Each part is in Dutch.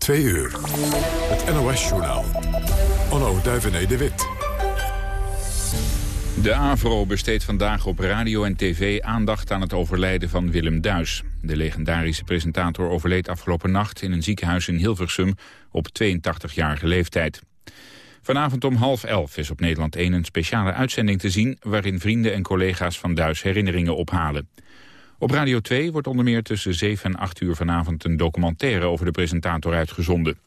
Twee uur. Het NOS-journaal. Onno Duivené de Wit. De AVRO besteedt vandaag op radio en tv aandacht aan het overlijden van Willem Duis. De legendarische presentator overleed afgelopen nacht in een ziekenhuis in Hilversum op 82-jarige leeftijd. Vanavond om half elf is op Nederland 1 een speciale uitzending te zien... waarin vrienden en collega's van Duis herinneringen ophalen. Op Radio 2 wordt onder meer tussen 7 en 8 uur vanavond... een documentaire over de presentator uitgezonden.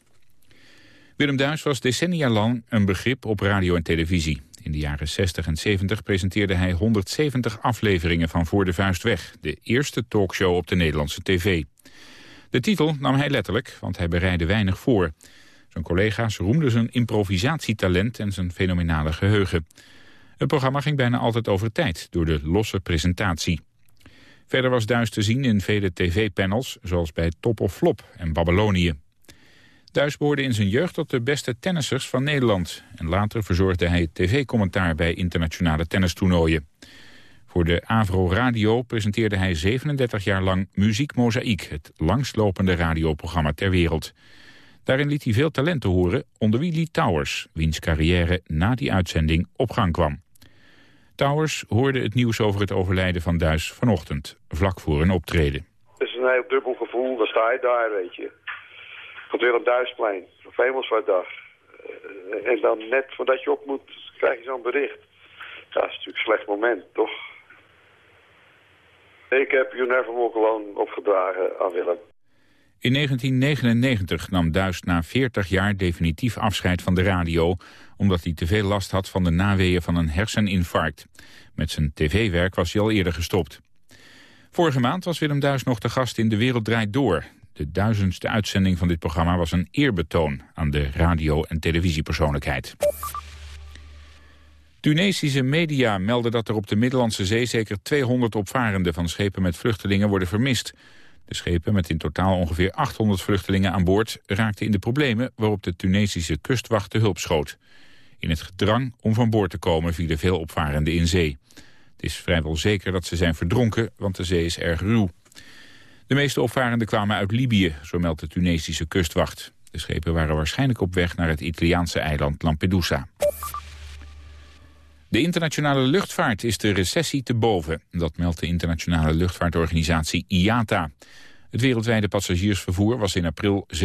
Willem Duis was decennia lang een begrip op radio en televisie. In de jaren 60 en 70 presenteerde hij 170 afleveringen van Voor de Vuist Weg... de eerste talkshow op de Nederlandse tv. De titel nam hij letterlijk, want hij bereidde weinig voor... Zijn collega's roemden zijn improvisatietalent en zijn fenomenale geheugen. Het programma ging bijna altijd over tijd door de losse presentatie. Verder was Duis te zien in vele tv-panels, zoals bij Top of Flop en Babylonië. Duis behoorde in zijn jeugd tot de beste tennissers van Nederland. En later verzorgde hij tv-commentaar bij internationale tennistoernooien. Voor de Avro Radio presenteerde hij 37 jaar lang Muziek Mozaïek... het langslopende radioprogramma ter wereld. Daarin liet hij veel talenten horen, onder wie Lee Towers... wiens carrière na die uitzending op gang kwam. Towers hoorde het nieuws over het overlijden van Duis vanochtend, vlak voor een optreden. Het is een heel dubbel gevoel, dan sta je daar, weet je. Komt weer op Duisplein, op Hemelsvaartdag. Uh, en dan net voordat je op moet, krijg je zo'n bericht. Ja, dat is natuurlijk een slecht moment, toch? Ik heb You Never Walk Alone opgedragen aan Willem. In 1999 nam Duis na 40 jaar definitief afscheid van de radio... omdat hij te veel last had van de naweeën van een herseninfarct. Met zijn tv-werk was hij al eerder gestopt. Vorige maand was Willem Duis nog te gast in De Wereld Draait Door. De duizendste uitzending van dit programma was een eerbetoon... aan de radio- en televisiepersoonlijkheid. Tunesische media melden dat er op de Middellandse Zee... zeker 200 opvarenden van schepen met vluchtelingen worden vermist... De schepen met in totaal ongeveer 800 vluchtelingen aan boord... raakten in de problemen waarop de Tunesische kustwacht de hulp schoot. In het gedrang om van boord te komen vielen veel opvarenden in zee. Het is vrijwel zeker dat ze zijn verdronken, want de zee is erg ruw. De meeste opvarenden kwamen uit Libië, zo meldt de Tunesische kustwacht. De schepen waren waarschijnlijk op weg naar het Italiaanse eiland Lampedusa. De internationale luchtvaart is de recessie te boven. Dat meldt de internationale luchtvaartorganisatie IATA. Het wereldwijde passagiersvervoer was in april 7%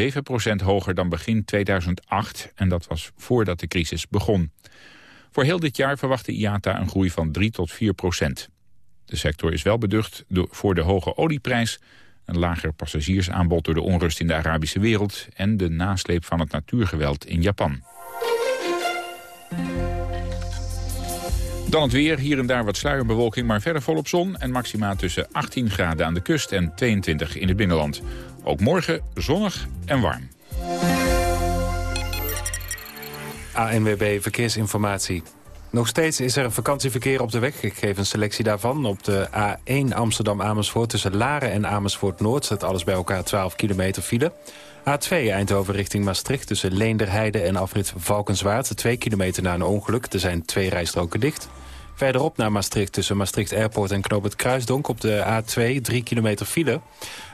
hoger dan begin 2008... en dat was voordat de crisis begon. Voor heel dit jaar verwacht IATA een groei van 3 tot 4%. De sector is wel beducht voor de hoge olieprijs... een lager passagiersaanbod door de onrust in de Arabische wereld... en de nasleep van het natuurgeweld in Japan. Dan het weer, hier en daar wat sluierbewolking, maar verder volop zon... en maxima tussen 18 graden aan de kust en 22 in het binnenland. Ook morgen zonnig en warm. ANWB Verkeersinformatie. Nog steeds is er vakantieverkeer op de weg. Ik geef een selectie daarvan. Op de A1 Amsterdam-Amersfoort tussen Laren en Amersfoort-Noord... staat alles bij elkaar 12 kilometer file. A2 Eindhoven richting Maastricht tussen Leenderheide en afrit Valkenswaard. 2 kilometer na een ongeluk. Er zijn twee rijstroken dicht. Verderop naar Maastricht tussen Maastricht Airport en Knoop het Kruisdonk op de A2 3 kilometer file.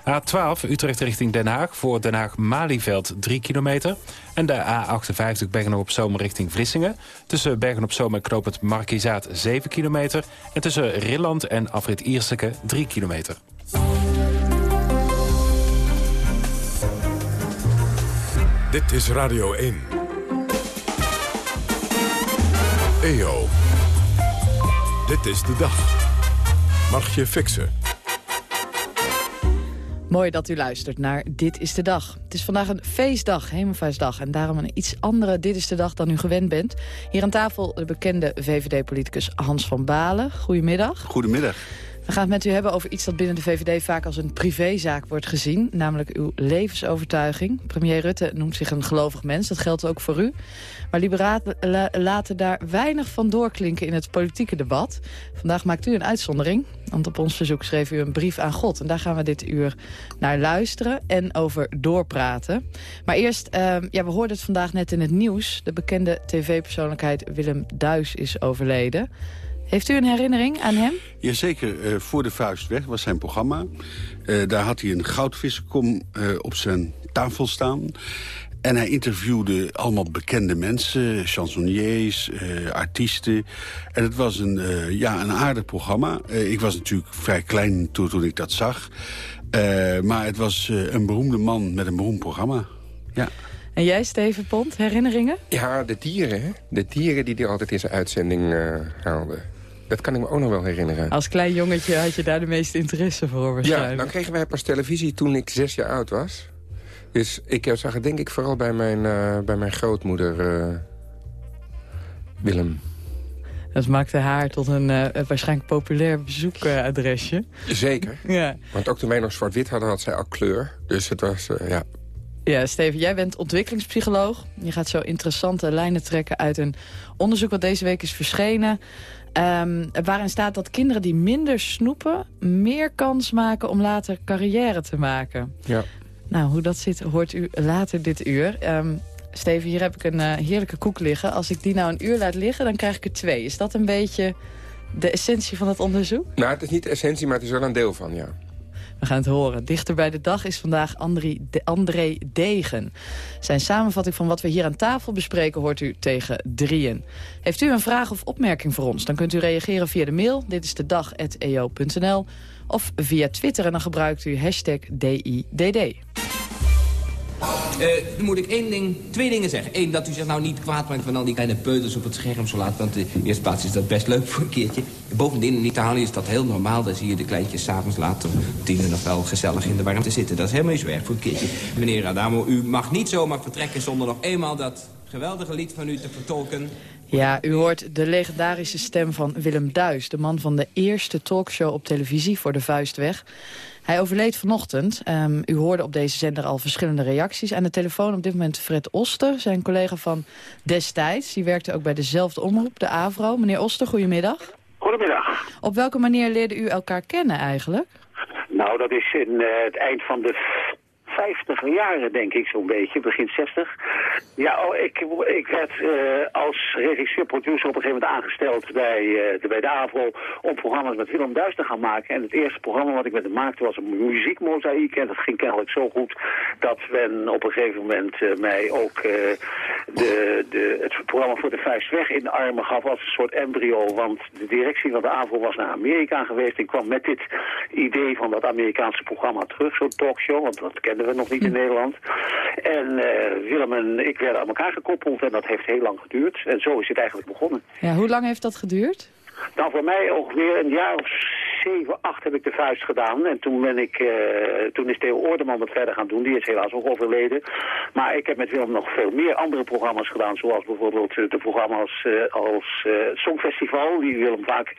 A12 Utrecht richting Den Haag voor Den Haag-Malieveld 3 kilometer. En de A58 Bergen-op-Zomer richting Vlissingen. Tussen Bergen-op-Zomer en Knoop het Markizaat 7 kilometer. En tussen Rilland en afrit Ierseke 3 kilometer. Dit is Radio 1. EO. Dit is de dag. Margje Fixen. Mooi dat u luistert naar Dit is de Dag. Het is vandaag een feestdag, Hemelvaartsdag. En daarom een iets andere Dit is de Dag dan u gewend bent. Hier aan tafel de bekende VVD-politicus Hans van Balen. Goedemiddag. Goedemiddag. We gaan het met u hebben over iets dat binnen de VVD vaak als een privézaak wordt gezien. Namelijk uw levensovertuiging. Premier Rutte noemt zich een gelovig mens. Dat geldt ook voor u. Maar liberaten laten daar weinig van doorklinken in het politieke debat. Vandaag maakt u een uitzondering. Want op ons verzoek schreef u een brief aan God. En daar gaan we dit uur naar luisteren en over doorpraten. Maar eerst, uh, ja, we hoorden het vandaag net in het nieuws. De bekende tv-persoonlijkheid Willem Duis is overleden. Heeft u een herinnering aan hem? Jazeker, uh, Voor de Vuist Weg was zijn programma. Uh, daar had hij een goudvissenkom uh, op zijn tafel staan. En hij interviewde allemaal bekende mensen, chansonniers, uh, artiesten. En het was een, uh, ja, een aardig programma. Uh, ik was natuurlijk vrij klein toen, toen ik dat zag. maar het was een beroemde man met een beroemd programma. Ja. En jij, Steven Pont, herinneringen? Ja, de dieren, hè? De dieren die hij altijd in zijn uitzending haalde. Dat kan ik me ook nog wel herinneren. Als klein jongetje had je daar de meeste interesse voor waarschijnlijk. Ja, dan kregen wij pas televisie toen ik zes jaar oud was. Dus ik zag het denk ik vooral bij mijn, uh, bij mijn grootmoeder uh, Willem. Dat maakte haar tot een uh, waarschijnlijk populair bezoekadresje. Zeker. Ja. Want ook toen wij nog zwart-wit hadden, had zij al kleur. Dus het was, ja... Ja, Steven, jij bent ontwikkelingspsycholoog. Je gaat zo interessante lijnen trekken uit een onderzoek wat deze week is verschenen. Um, waarin staat dat kinderen die minder snoepen... meer kans maken om later carrière te maken. Ja. Nou, hoe dat zit hoort u later dit uur. Um, Steven, hier heb ik een uh, heerlijke koek liggen. Als ik die nou een uur laat liggen, dan krijg ik er twee. Is dat een beetje de essentie van het onderzoek? Nou, het is niet de essentie, maar het is wel een deel van, ja. We gaan het horen. Dichter bij de dag is vandaag André, de Degen. Zijn samenvatting van wat we hier aan tafel bespreken hoort u tegen drieën. Heeft u een vraag of opmerking voor ons? Dan kunt u reageren via de mail. Dit is de dag.eo.nl of via Twitter en dan gebruikt u hashtag DIDD. Uh, dan moet ik één ding, twee dingen zeggen. Eén, dat u zich nou niet kwaad maakt van al die kleine peuters op het scherm zo laat. Want in de eerste plaats is dat best leuk voor een keertje. Bovendien, in Italië is dat heel normaal. Daar zie je de kleintjes s'avonds later tien uur nog wel gezellig in de warmte zitten. Dat is helemaal niet zo erg voor een keertje. Meneer Adamo, u mag niet zomaar vertrekken zonder nog eenmaal dat geweldige lied van u te vertolken. Ja, u hoort de legendarische stem van Willem Duis... de man van de eerste talkshow op televisie voor de Vuistweg. Hij overleed vanochtend. Um, u hoorde op deze zender al verschillende reacties. Aan de telefoon op dit moment Fred Oster, zijn collega van destijds. Die werkte ook bij dezelfde omroep, de AVRO. Meneer Oster, goedemiddag. Goedemiddag. Op welke manier leerde u elkaar kennen eigenlijk? Nou, dat is in uh, het eind van de 50 jaren, denk ik, zo'n beetje, begin 60. Ja, oh, ik, ik werd uh, als regisseur-producer op een gegeven moment aangesteld bij, uh, de, bij de AVRO om programma's met Willem Duis te gaan maken. En het eerste programma wat ik met hem maakte was een muziekmozaïek. En dat ging kennelijk zo goed dat men op een gegeven moment uh, mij ook de, de, het programma voor de vuist weg in de armen gaf als een soort embryo. Want de directie van de AVRO was naar Amerika geweest en kwam met dit idee van dat Amerikaanse programma terug, zo'n talkshow. Want dat kenden nog niet in Nederland. En uh, Willem en ik werden aan elkaar gekoppeld en dat heeft heel lang geduurd. En zo is het eigenlijk begonnen. Ja, hoe lang heeft dat geduurd? Nou, voor mij ongeveer een jaar of 7, 8 heb ik de vuist gedaan. En toen, ben ik, uh, toen is Theo Oordeman wat verder gaan doen. Die is helaas ook overleden. Maar ik heb met Willem nog veel meer andere programma's gedaan. Zoals bijvoorbeeld de programma's uh, als Songfestival. Die Willem vaak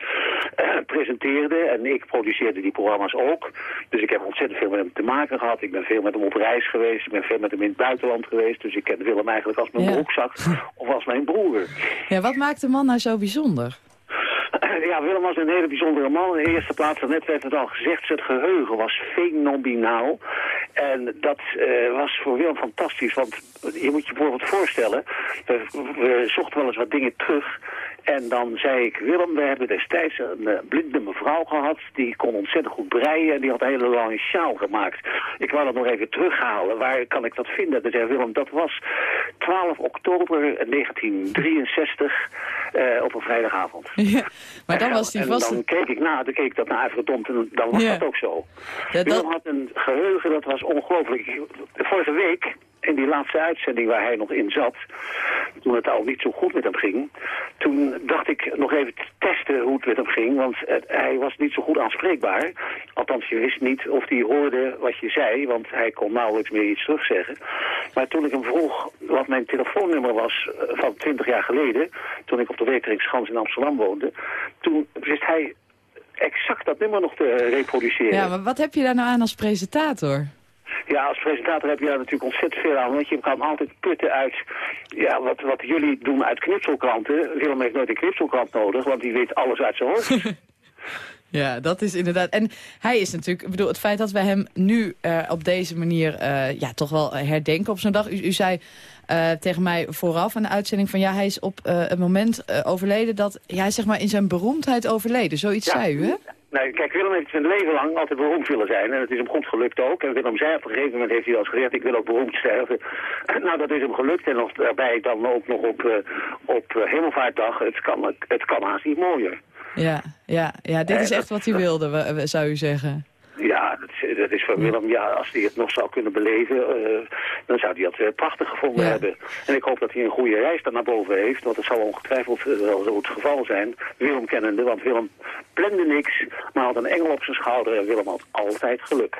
presenteerde. En ik produceerde die programma's ook. Dus ik heb ontzettend veel met hem te maken gehad. Ik ben veel met hem op reis geweest. Ik ben veel met hem in het buitenland geweest. Dus ik ken Willem eigenlijk als mijn ja. broekzak. Of als mijn broer. Ja, wat maakt de man nou zo bijzonder? Ja, Willem was een hele bijzondere man. In de eerste plaats, net werd het al gezegd, het geheugen was fenomenaal. En dat uh, was voor Willem fantastisch, want je moet je bijvoorbeeld voorstellen, we zochten wel eens wat dingen terug. En dan zei ik, Willem, we hebben destijds een uh, blinde mevrouw gehad. Die kon ontzettend goed breien en die had een hele lange sjaal gemaakt. Ik wou dat nog even terughalen. Waar kan ik dat vinden? Dan zei Willem, dat was 12 oktober 1963 uh, op een vrijdagavond. Ja, maar dan was die vast... En dan keek ik na, dan keek ik dat naar verdomd en dan was ja. dat ook zo. Ja, Willem dat... had een geheugen, dat was ongelooflijk. Vorige week in die laatste uitzending waar hij nog in zat, toen het al niet zo goed met hem ging, toen dacht ik nog even te testen hoe het met hem ging, want het, hij was niet zo goed aanspreekbaar. Althans, je wist niet of hij hoorde wat je zei, want hij kon nauwelijks meer iets terugzeggen. Maar toen ik hem vroeg wat mijn telefoonnummer was van 20 jaar geleden, toen ik op de Weteringschans in Amsterdam woonde, toen wist hij exact dat nummer nog te reproduceren. Ja, maar wat heb je daar nou aan als presentator? Ja, als presentator heb je daar natuurlijk ontzettend veel aan. Want je kan altijd putten uit ja, wat, wat jullie doen uit knipselkranten. Willem heeft nooit een knipselkrant nodig, want die weet alles uit zijn hoofd. Ja, dat is inderdaad. En hij is natuurlijk, ik bedoel, het feit dat we hem nu uh, op deze manier uh, ja, toch wel herdenken op zo'n dag. U, u zei uh, tegen mij vooraf aan de uitzending van ja, hij is op het moment overleden dat ja, hij zeg maar in zijn beroemdheid overleden. Zoiets ja. zei u, hè? Nee, kijk, Willem heeft zijn leven lang altijd beroemd willen zijn. En het is hem goed gelukt ook. En Willem zei op een gegeven moment heeft hij al eens gezegd, ik wil ook beroemd sterven. Nou, dat is hem gelukt. En nog daarbij dan ook nog op, uh, op uh, Hemelvaartdag. Het kan, het kan haast niet mooier. Ja, ja, ja dit is echt wat hij wilde, zou u zeggen. Ja, dat is, dat is voor Willem, ja, als hij het nog zou kunnen beleven, uh, dan zou hij dat uh, prachtig gevonden ja. hebben. En ik hoop dat hij een goede reis daar naar boven heeft, want het zal ongetwijfeld wel zo het geval zijn. Willem kennende, want Willem plande niks, maar had een engel op zijn schouder en Willem had altijd geluk.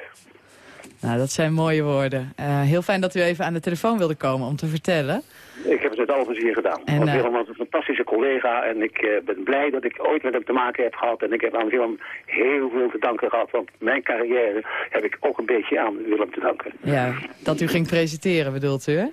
Nou, dat zijn mooie woorden. Uh, heel fijn dat u even aan de telefoon wilde komen om te vertellen. Ik heb het met al hier gedaan. En, want Willem was een fantastische collega en ik uh, ben blij dat ik ooit met hem te maken heb gehad. En ik heb aan Willem heel veel te danken gehad, want mijn carrière heb ik ook een beetje aan Willem te danken. Ja, dat u ging presenteren bedoelt u, hè?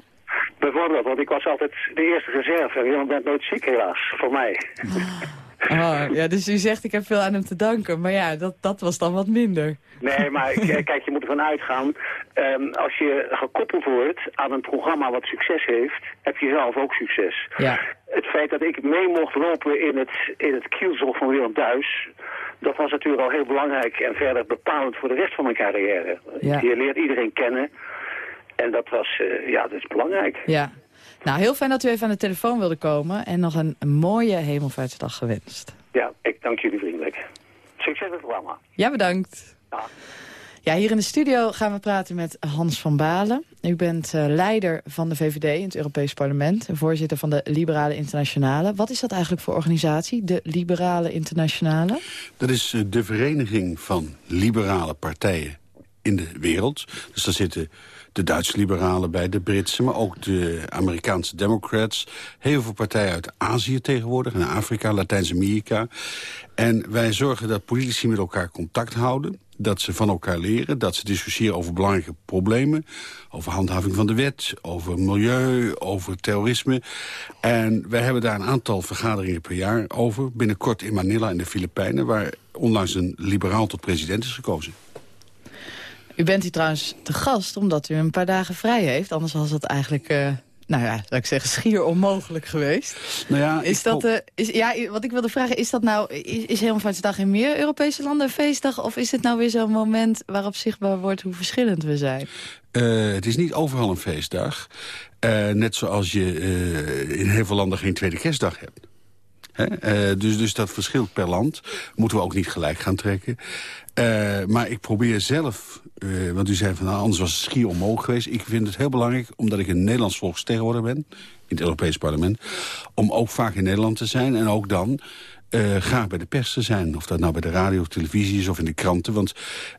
Bijvoorbeeld, want ik was altijd de eerste reserve en Willem werd nooit ziek helaas, voor mij. Oh, ja, dus u zegt ik heb veel aan hem te danken. Maar ja, dat, dat was dan wat minder. Nee, maar kijk, je moet ervan uitgaan. Um, als je gekoppeld wordt aan een programma wat succes heeft, heb je zelf ook succes. Ja. Het feit dat ik mee mocht lopen in het, in het kielzog van Willem Duis, dat was natuurlijk al heel belangrijk en verder bepalend voor de rest van mijn carrière. Ja. Je leert iedereen kennen. En dat was, uh, ja, dat is belangrijk. Ja, nou, heel fijn dat u even aan de telefoon wilde komen. En nog een, een mooie hemelvaartsdag gewenst. Ja, ik dank jullie vriendelijk. Succes met het programma. Ja, bedankt. Ja. Ja, hier in de studio gaan we praten met Hans van Balen. U bent uh, leider van de VVD in het Europees Parlement... en voorzitter van de Liberale Internationale. Wat is dat eigenlijk voor organisatie, de Liberale Internationale? Dat is uh, de vereniging van liberale partijen in de wereld. Dus daar zitten de Duitse liberalen bij, de Britse... maar ook de Amerikaanse Democrats. Heel veel partijen uit Azië tegenwoordig, en Afrika, Latijns-Amerika. En wij zorgen dat politici met elkaar contact houden dat ze van elkaar leren, dat ze discussiëren over belangrijke problemen... over handhaving van de wet, over milieu, over terrorisme. En wij hebben daar een aantal vergaderingen per jaar over. Binnenkort in Manila in de Filipijnen... waar onlangs een liberaal tot president is gekozen. U bent hier trouwens te gast omdat u een paar dagen vrij heeft. Anders was dat eigenlijk... Uh nou ja, zou ik zeggen, schier onmogelijk geweest. Nou ja, is dat, uh, is, ja, wat ik wilde vragen, is dat nou, is, is Hemelvaartsdag in meer Europese landen een feestdag? Of is het nou weer zo'n moment waarop zichtbaar wordt hoe verschillend we zijn? Uh, het is niet overal een feestdag. Uh, net zoals je in heel veel landen geen tweede kerstdag hebt. Uh, dus, dus dat verschilt per land. Moeten we ook niet gelijk gaan trekken. Uh, maar ik probeer zelf, uh, want u zei van nou, anders was het schier onmogelijk geweest. Ik vind het heel belangrijk, omdat ik een Nederlands volksvertegenwoordiger ben... in het Europees Parlement, om ook vaak in Nederland te zijn. En ook dan uh, graag bij de pers te zijn. Of dat nou bij de radio of televisie is of in de kranten. Want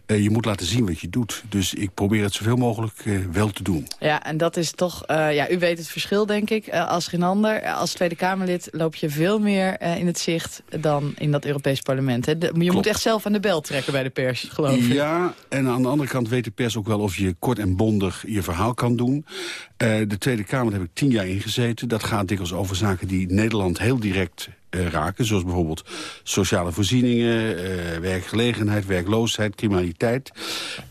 uh, je moet laten zien wat je doet. Dus ik probeer het zoveel mogelijk uh, wel te doen. Ja, en dat is toch... ja, u weet het verschil, denk ik, als geen ander. Als Tweede Kamerlid loop je veel meer in het zicht dan in dat Europees parlement. Hè? Je Klopt. moet echt zelf aan de bel trekken bij de pers, geloof ik. Ja, en aan de andere kant weet de pers ook wel of je kort en bondig je verhaal kan doen. de Tweede Kamer heb ik tien jaar ingezeten. Dat gaat dikwijls over zaken die Nederland heel direct raken. Zoals bijvoorbeeld sociale voorzieningen, uh, werkgelegenheid, werkloosheid, criminaliteit.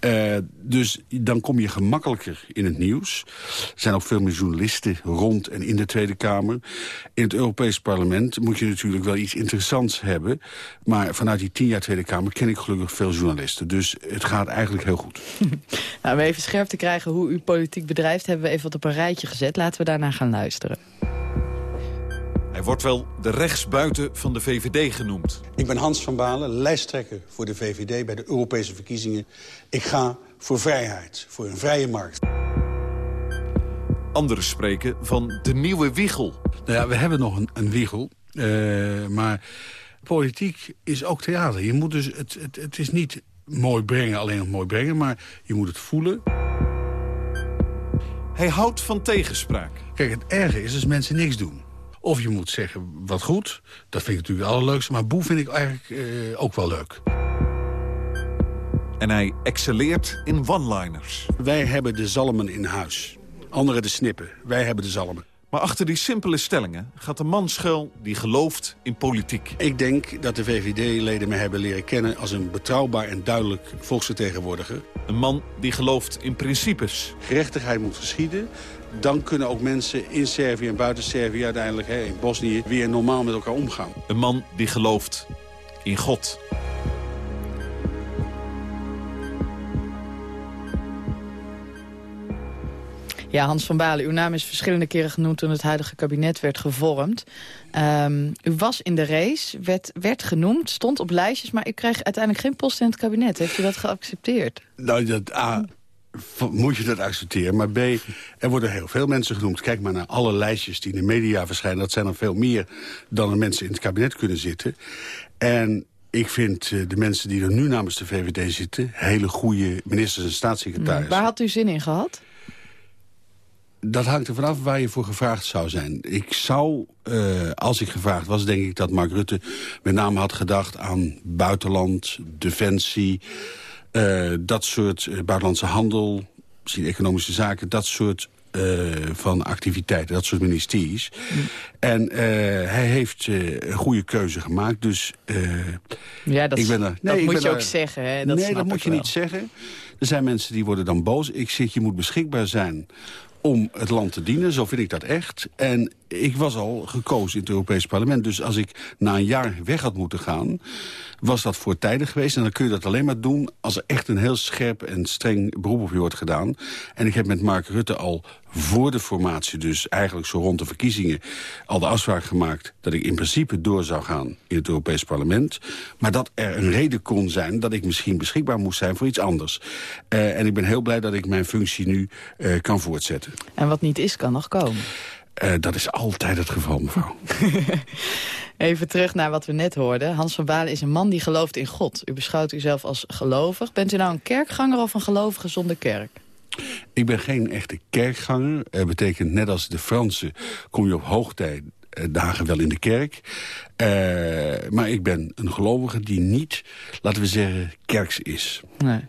Uh, dus dan kom je gemakkelijker in het nieuws. Er zijn ook veel meer journalisten rond en in de Tweede Kamer. In het Europees Parlement moet je natuurlijk wel iets interessants hebben. Maar vanuit die tien jaar Tweede Kamer ken ik gelukkig veel journalisten. Dus het gaat eigenlijk heel goed. nou, om even scherp te krijgen hoe u politiek bedrijft... hebben we even wat op een rijtje gezet. Laten we daarna gaan luisteren. Hij wordt wel de rechtsbuiten van de VVD genoemd. Ik ben Hans van Balen, lijsttrekker voor de VVD bij de Europese verkiezingen. Ik ga voor vrijheid, voor een vrije markt. Anderen spreken van de nieuwe wiegel. Nou ja, we hebben nog een, een wiegel, uh, maar politiek is ook theater. Je moet dus, het, het, het is niet mooi brengen, alleen nog mooi brengen, maar je moet het voelen. Hij houdt van tegenspraak. Kijk, het erge is als mensen niks doen. Of je moet zeggen, wat goed. Dat vind ik natuurlijk het allerleukste. Maar boe vind ik eigenlijk uh, ook wel leuk. En hij excelleert in one-liners. Wij hebben de zalmen in huis. Anderen de snippen. Wij hebben de zalmen. Maar achter die simpele stellingen gaat een man schuil die gelooft in politiek. Ik denk dat de VVD-leden me hebben leren kennen als een betrouwbaar en duidelijk volksvertegenwoordiger. Een man die gelooft in principes. Gerechtigheid moet geschieden. Dan kunnen ook mensen in Servië en buiten Servië uiteindelijk hè, in Bosnië weer normaal met elkaar omgaan. Een man die gelooft in God. Ja, Hans van Balen, uw naam is verschillende keren genoemd toen het huidige kabinet werd gevormd. Um, u was in de race, werd, werd genoemd, stond op lijstjes, maar u kreeg uiteindelijk geen post in het kabinet. Heeft u dat geaccepteerd? Nou, dat, A, moet je dat accepteren. Maar B, er worden heel veel mensen genoemd. Kijk maar naar alle lijstjes die in de media verschijnen. Dat zijn er veel meer dan er mensen in het kabinet kunnen zitten. En ik vind eh, de mensen die er nu namens de VVD zitten... hele goede ministers en staatssecretarissen. Waar had u zin in gehad? Dat hangt er vanaf waar je voor gevraagd zou zijn. Ik zou, uh, als ik gevraagd was, denk ik dat Mark Rutte met name had gedacht aan buitenland, defensie, dat soort uh, buitenlandse handel, misschien economische zaken, dat soort van activiteiten, dat soort ministeries. Mm. En hij heeft een goede keuze gemaakt, dus ja, dat, ik ben er, nee, dat moet je ook zeggen. Hè? Dat nee, dat moet je niet zeggen. Er zijn mensen die worden dan boos. Ik zeg, je moet beschikbaar zijn om het land te dienen. Zo vind ik dat echt. En ik was al gekozen in het Europees Parlement. Dus als ik na een jaar weg had moeten gaan was dat voortijdig geweest. En dan kun je dat alleen maar doen als er echt een heel scherp en streng beroep op je wordt gedaan. En ik heb met Mark Rutte al voor de formatie, dus eigenlijk zo rond de verkiezingen... al de afspraak gemaakt dat ik in principe door zou gaan in het Europees Parlement. Maar dat er een reden kon zijn dat ik misschien beschikbaar moest zijn voor iets anders. Uh, en ik ben heel blij dat ik mijn functie nu uh, kan voortzetten. En wat niet is, kan nog komen. Uh, dat is altijd het geval, mevrouw. Even terug naar wat we net hoorden. Hans van Balen is een man die gelooft in God. U beschouwt uzelf als gelovig. Bent u nou een kerkganger of een gelovige zonder kerk? Ik ben geen echte kerkganger. Dat betekent net als de Fransen kom je op hoogtijd dagen wel in de kerk. Uh, maar ik ben een gelovige die niet, laten we zeggen, kerks is. Nee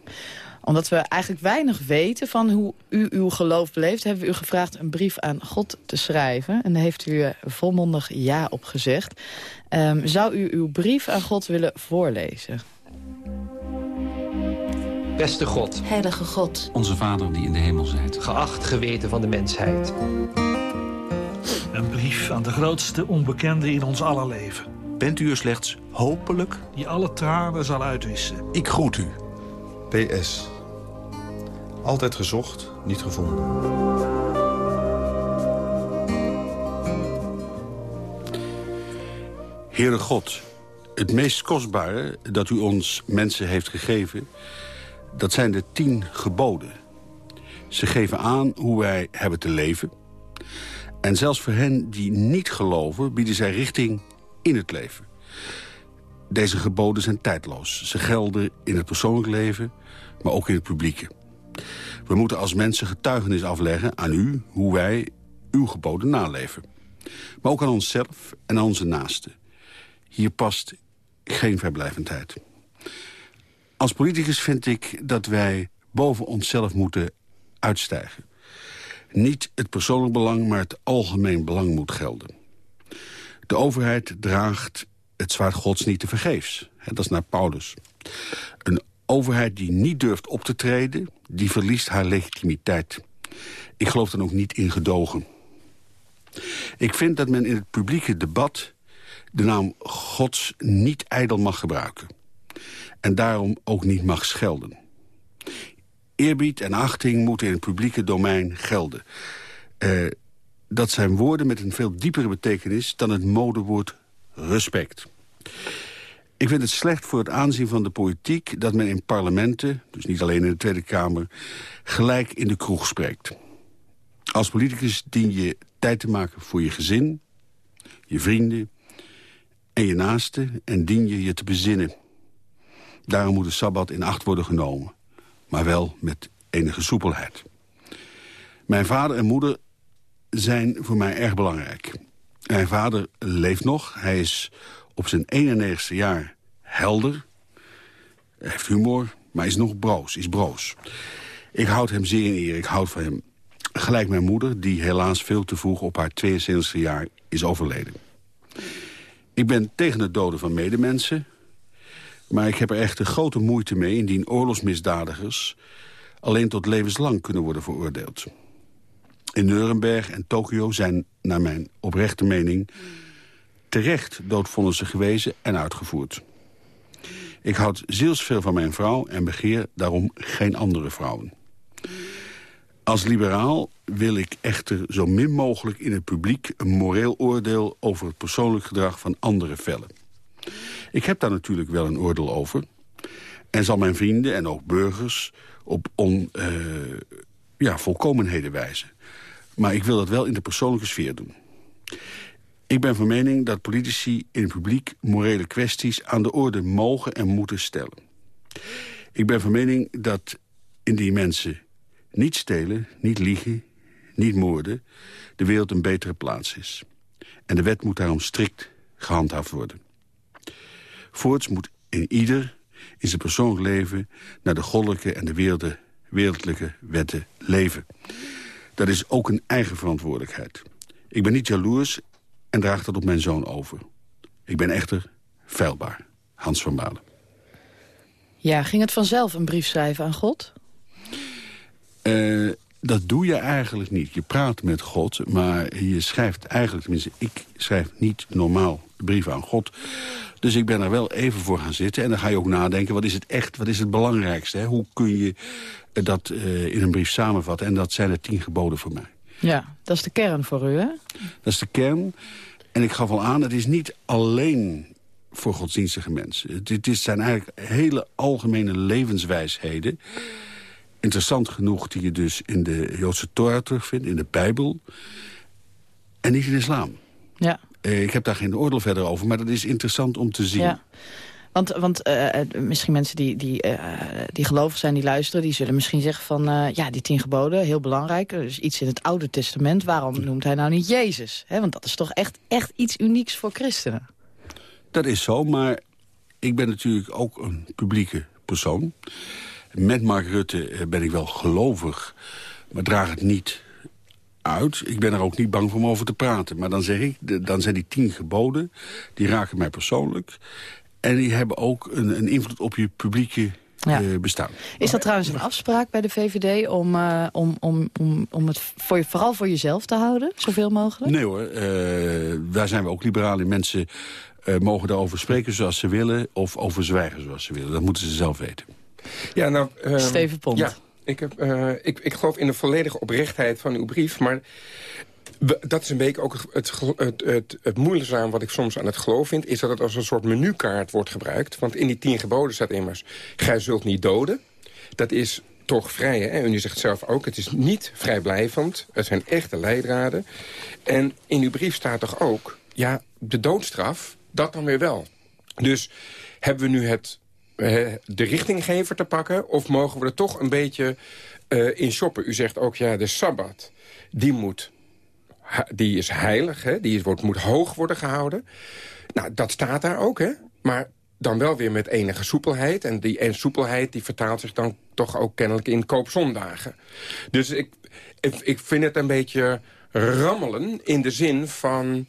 omdat we eigenlijk weinig weten van hoe u uw geloof beleeft... hebben we u gevraagd een brief aan God te schrijven. En daar heeft u volmondig ja op gezegd. Um, zou u uw brief aan God willen voorlezen? Beste God. Heilige God. Onze Vader die in de hemel zijt. Geacht geweten van de mensheid. Een brief aan de grootste onbekende in ons aller leven. Bent u er slechts hopelijk? Die alle tranen zal uitwissen. Ik groet u. PS. Altijd gezocht, niet gevonden. Heere God, het meest kostbare dat u ons mensen heeft gegeven... dat zijn de tien geboden. Ze geven aan hoe wij hebben te leven. En zelfs voor hen die niet geloven... bieden zij richting in het leven. Deze geboden zijn tijdloos. Ze gelden in het persoonlijk leven, maar ook in het publieke. We moeten als mensen getuigenis afleggen aan u... hoe wij uw geboden naleven. Maar ook aan onszelf en aan onze naasten. Hier past geen verblijvendheid. Als politicus vind ik dat wij boven onszelf moeten uitstijgen. Niet het persoonlijk belang, maar het algemeen belang moet gelden. De overheid draagt het zwaard gods niet te vergeefs. Dat is naar Paulus. Een overheid die niet durft op te treden, die verliest haar legitimiteit. Ik geloof dan ook niet in gedogen. Ik vind dat men in het publieke debat de naam gods niet ijdel mag gebruiken. En daarom ook niet mag schelden. Eerbied en achting moeten in het publieke domein gelden. Uh, dat zijn woorden met een veel diepere betekenis dan het modewoord respect. Ik vind het slecht voor het aanzien van de politiek... dat men in parlementen, dus niet alleen in de Tweede Kamer... gelijk in de kroeg spreekt. Als politicus dien je tijd te maken voor je gezin, je vrienden en je naasten... en dien je je te bezinnen. Daarom moet de Sabbat in acht worden genomen. Maar wel met enige soepelheid. Mijn vader en moeder zijn voor mij erg belangrijk. Mijn vader leeft nog. Hij is op zijn 91ste jaar helder. Hij heeft humor, maar is nog broos, is broos. Ik houd hem zeer in eer, ik houd van hem. gelijk mijn moeder, die helaas veel te vroeg op haar 72 jaar is overleden. Ik ben tegen het doden van medemensen... maar ik heb er echt grote moeite mee indien oorlogsmisdadigers... alleen tot levenslang kunnen worden veroordeeld. In Nuremberg en Tokio zijn, naar mijn oprechte mening... terecht doodvonnissen gewezen en uitgevoerd. Ik houd zielsveel van mijn vrouw en begeer daarom geen andere vrouwen. Als liberaal wil ik echter zo min mogelijk in het publiek... een moreel oordeel over het persoonlijk gedrag van anderen vellen. Ik heb daar natuurlijk wel een oordeel over. En zal mijn vrienden en ook burgers op on, uh, ja, volkomenheden wijzen. Maar ik wil dat wel in de persoonlijke sfeer doen. Ik ben van mening dat politici in het publiek morele kwesties aan de orde mogen en moeten stellen. Ik ben van mening dat indien mensen niet stelen, niet liegen, niet moorden... de wereld een betere plaats is. En de wet moet daarom strikt gehandhaafd worden. Voorts moet in ieder in zijn persoonlijk leven... naar de goddelijke en de wereldlijke wetten leven. Dat is ook een eigen verantwoordelijkheid. Ik ben niet jaloers en draag dat op mijn zoon over. Ik ben echter feilbaar. Hans van Balen. Ja, ging het vanzelf een brief schrijven aan God? Uh, dat doe je eigenlijk niet. Je praat met God, maar je schrijft eigenlijk... tenminste, ik schrijf niet normaal brieven aan God. Dus ik ben er wel even voor gaan zitten. En dan ga je ook nadenken, wat is het echt, wat is het belangrijkste? Hè? Hoe kun je dat uh, in een brief samenvatten? En dat zijn de tien geboden voor mij. Ja, dat is de kern voor u, hè? Dat is de kern. En ik gaf al aan, het is niet alleen voor godsdienstige mensen. Het, het zijn eigenlijk hele algemene levenswijsheden interessant genoeg die je dus in de Joodse Torah terugvindt, in de Bijbel. En niet in de islam. Ja. Eh, ik heb daar geen oordeel verder over, maar dat is interessant om te zien. Ja. Want, want uh, misschien mensen die, die, uh, die gelovig zijn, die luisteren... die zullen misschien zeggen van, ja, die tien geboden, heel belangrijk. Is iets in het Oude Testament. Waarom noemt hij nou niet Jezus? Want dat is toch echt, echt iets unieks voor christenen. Dat is zo, maar ik ben natuurlijk ook een publieke persoon. Met Mark Rutte eh, ben ik wel gelovig, maar draag het niet uit. Ik ben er ook niet bang voor om over te praten. Maar dan zeg ik, dan zijn die tien geboden, die raken mij persoonlijk. En die hebben ook een, een invloed op je publieke ja. uh, bestaan. Is dat trouwens een afspraak bij de VVD om, uh, om, om, om, om het voor je, vooral voor jezelf te houden, zoveel mogelijk? Nee hoor, uh, daar zijn we ook liberaal Mensen mogen daarover spreken zoals ze willen of over zwijgen zoals ze willen. Dat moeten ze zelf weten. Ja, nou, uh, Steven Pont. Ja, ik, heb, uh, ik, ik geloof in de volledige oprechtheid van uw brief, maar dat is een beetje ook het, het, het, het moeizaam wat ik soms aan het geloof vind... is dat het als een soort menukaart wordt gebruikt. Want in die tien geboden staat immers... gij zult niet doden. Dat is toch vrij, hè? En u zegt zelf ook, het is niet vrijblijvend. Het zijn echte leidraden. En in uw brief staat toch ook... ja, de doodstraf, dat dan weer wel. Dus hebben we nu het de richtinggever te pakken? Of mogen we er toch een beetje uh, in shoppen? U zegt ook, ja, de Sabbat, die moet... Die is heilig, hè? die wordt, moet hoog worden gehouden. Nou, dat staat daar ook, hè? Maar dan wel weer met enige soepelheid. En die en soepelheid die vertaalt zich dan toch ook kennelijk in koopzondagen. Dus ik, ik, ik vind het een beetje rammelen in de zin van...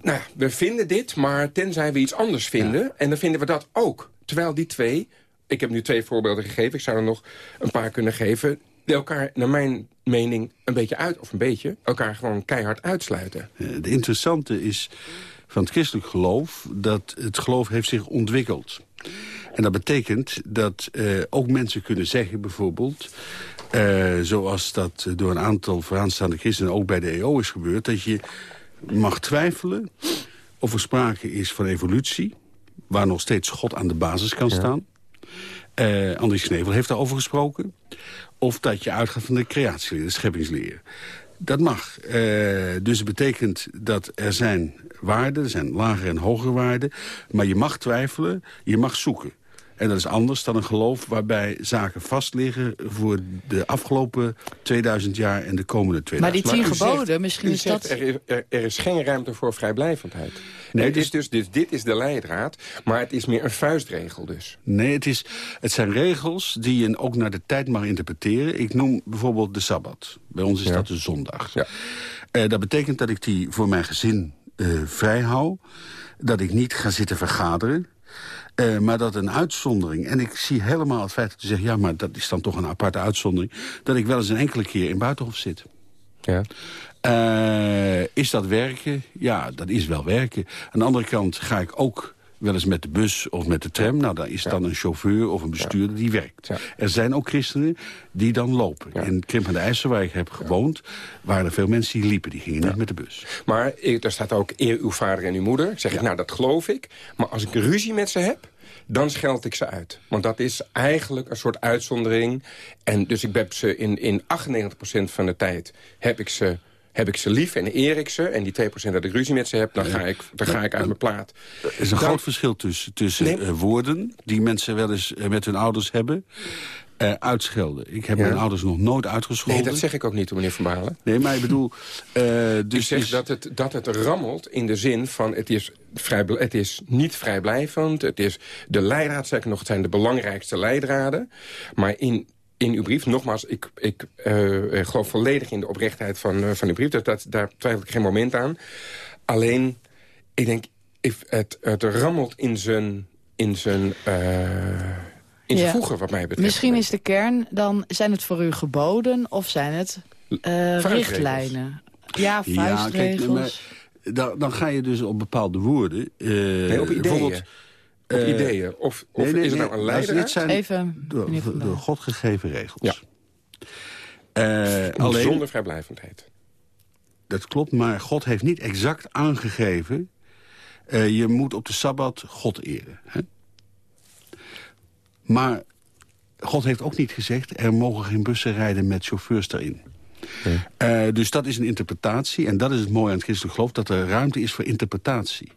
Nou, we vinden dit, maar tenzij we iets anders vinden... en dan vinden we dat ook. Terwijl die twee, ik heb nu twee voorbeelden gegeven... ik zou er nog een paar kunnen geven... die elkaar, naar mijn mening, een beetje uit... of een beetje, elkaar gewoon keihard uitsluiten. De interessante is van het christelijk geloof... dat het geloof heeft zich ontwikkeld. En dat betekent dat uh, ook mensen kunnen zeggen bijvoorbeeld... Uh, zoals dat door een aantal vooraanstaande christenen ook bij de EO is gebeurd... dat je mag twijfelen of er sprake is van evolutie waar nog steeds God aan de basis kan staan. Uh, Andries Knevel heeft daarover gesproken. Of dat je uitgaat van de creatieleer, de scheppingsleer. Dat mag. Uh, dus het betekent dat er zijn waarden, er zijn lagere en hogere waarden. Maar je mag twijfelen, je mag zoeken. En dat is anders dan een geloof waarbij zaken vastliggen... voor de afgelopen 2000 jaar en de komende 2000 Maar die tien geboden, zegt- misschien is zegt, dat... Er is, er, er is geen ruimte voor vrijblijvendheid. Nee, het dit- is dus, dus, dit is de leidraad, maar het is meer een vuistregel dus. Nee, het, is, het zijn regels die je ook naar de tijd mag interpreteren. Ik noem bijvoorbeeld de Sabbat. Bij ons is dat de zondag. Ja. Eh, dat betekent dat ik die voor mijn gezin eh, vrij hou. Dat ik niet ga zitten vergaderen. Eh, maar dat een uitzondering... en ik zie helemaal het feit dat je zegt... ja, maar dat is dan toch een aparte uitzondering... dat ik wel eens een enkele keer in Buitenhof zit. Ja. Eh, is dat werken? Ja, dat is wel werken. Aan de andere kant ga ik ook wel eens met de bus of met de tram. Nou, daar is dan een chauffeur of een bestuurder die werkt. Er zijn ook christenen die dan lopen. In Krimp aan de IJssel, waar ik heb gewoond... waren er veel mensen die liepen, die gingen niet met de bus. Maar er staat ook eer uw vader en uw moeder. Zeg ik, nou dat geloof ik. Maar als ik ruzie met ze heb, dan scheld ik ze uit. Want dat is eigenlijk een soort uitzondering. En dus ik heb ze in, in 98% van de tijd heb ik ze heb ik ze lief en eer ik ze. En die 2% dat ik ruzie met ze heb, dan ga ik, dan ga ik uit mijn plaat. Er is een Dan- groot verschil tussen, tussen Nee. eh, woorden... die mensen wel eens eh, met hun ouders hebben... eh, uitschelden. Ik heb Ja. mijn ouders nog nooit uitgescholden. Nee, dat zeg ik ook niet, meneer Van Balen. Nee, maar ik bedoel... eh, dus ik zeg is- dat, het, dat het rammelt in de zin van... het is, vrij, het is niet vrijblijvend. Het is de leidraad, zeg ik nog, het zijn de belangrijkste leidraden. Maar in, in uw brief, nogmaals, ik, ik eh, eh, geloof volledig in de oprechtheid van, eh, van uw brief. Dat, dat, daar twijfel ik geen moment aan. Alleen, ik denk, if het, het rammelt in zijn... In zijn eh, in zijn Ja. voegen, wat mij betreft. Misschien is de kern dan, zijn het voor u geboden of zijn het eh, Vuistregels. richtlijnen? Ja, Ja, kijk, vuistregels. maar dan, dan ga je dus op bepaalde woorden... eh, Nee, op ideeën. bijvoorbeeld, Op eh, ideeën. Of, of nee, nee, is het nou een leidraad? Dit zijn Even, door, God gegeven regels. Ja. Eh, alleen, Zonder vrijblijvendheid. Dat klopt, maar God heeft niet exact aangegeven... eh, je moet op de Sabbat God eren. Hè? Maar God heeft ook niet gezegd... er mogen geen bussen rijden met chauffeurs Eh, dus dat is een interpretatie. En dat is het mooie aan het christelijk geloof... dat er ruimte is voor interpretatie.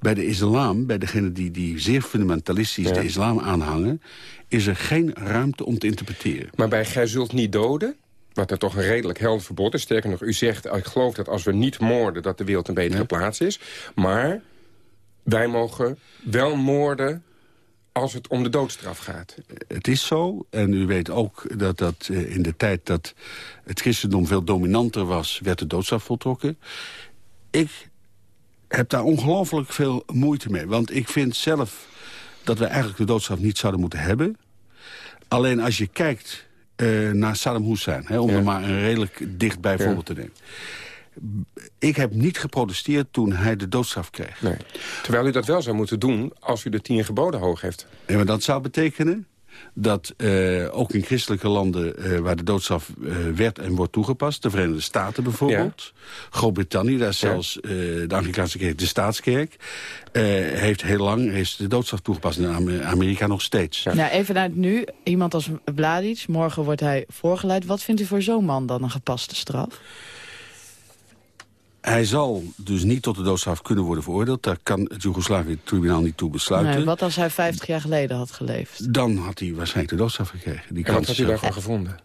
Bij de islam, bij degenen die, die zeer fundamentalistisch de islam aanhangen... is er geen ruimte om te interpreteren. Maar bij gij zult niet doden, wat er toch een redelijk helder verbod is. Sterker nog, u zegt, ik geloof dat als we niet moorden... dat de wereld een betere plaats is. Maar wij mogen wel moorden als het om de doodstraf gaat. Het is zo, en u weet ook dat, dat eh, in de tijd dat het christendom veel dominanter was... werd de doodstraf voltrokken. Ik heb daar ongelooflijk veel moeite mee. Want ik vind zelf dat we eigenlijk de doodstraf niet zouden moeten hebben. Alleen als je kijkt eh, naar Saddam Hussein... Hè, om er maar een redelijk dichtbij voorbeeld te nemen. Ik heb niet geprotesteerd toen hij de doodstraf kreeg. Nee. Terwijl u dat wel zou moeten doen als u de tien geboden hoog heeft. Nee, maar dat zou betekenen dat eh, ook in christelijke landen eh, waar de doodstraf eh, werd en wordt toegepast... de Verenigde Staten bijvoorbeeld, Groot-Brittannië... daar is Ja. zelfs eh, de Anglicaanse kerk, de staatskerk... eh, heeft heel lang heeft de doodstraf toegepast in Amer- Amerika nog steeds. Nou, even naar het nu. Iemand als Bladic, morgen wordt hij voorgeleid. Wat vindt u voor zo'n man dan een gepaste straf? Hij zal dus niet tot de doodstraf kunnen worden veroordeeld. Daar kan het Joegoslavië-tribunaal niet toe besluiten. Nee, wat als hij 50 jaar geleden had geleefd? Dan had hij waarschijnlijk de doodstraf gekregen. Die En wat kans had u is daarvan gevonden?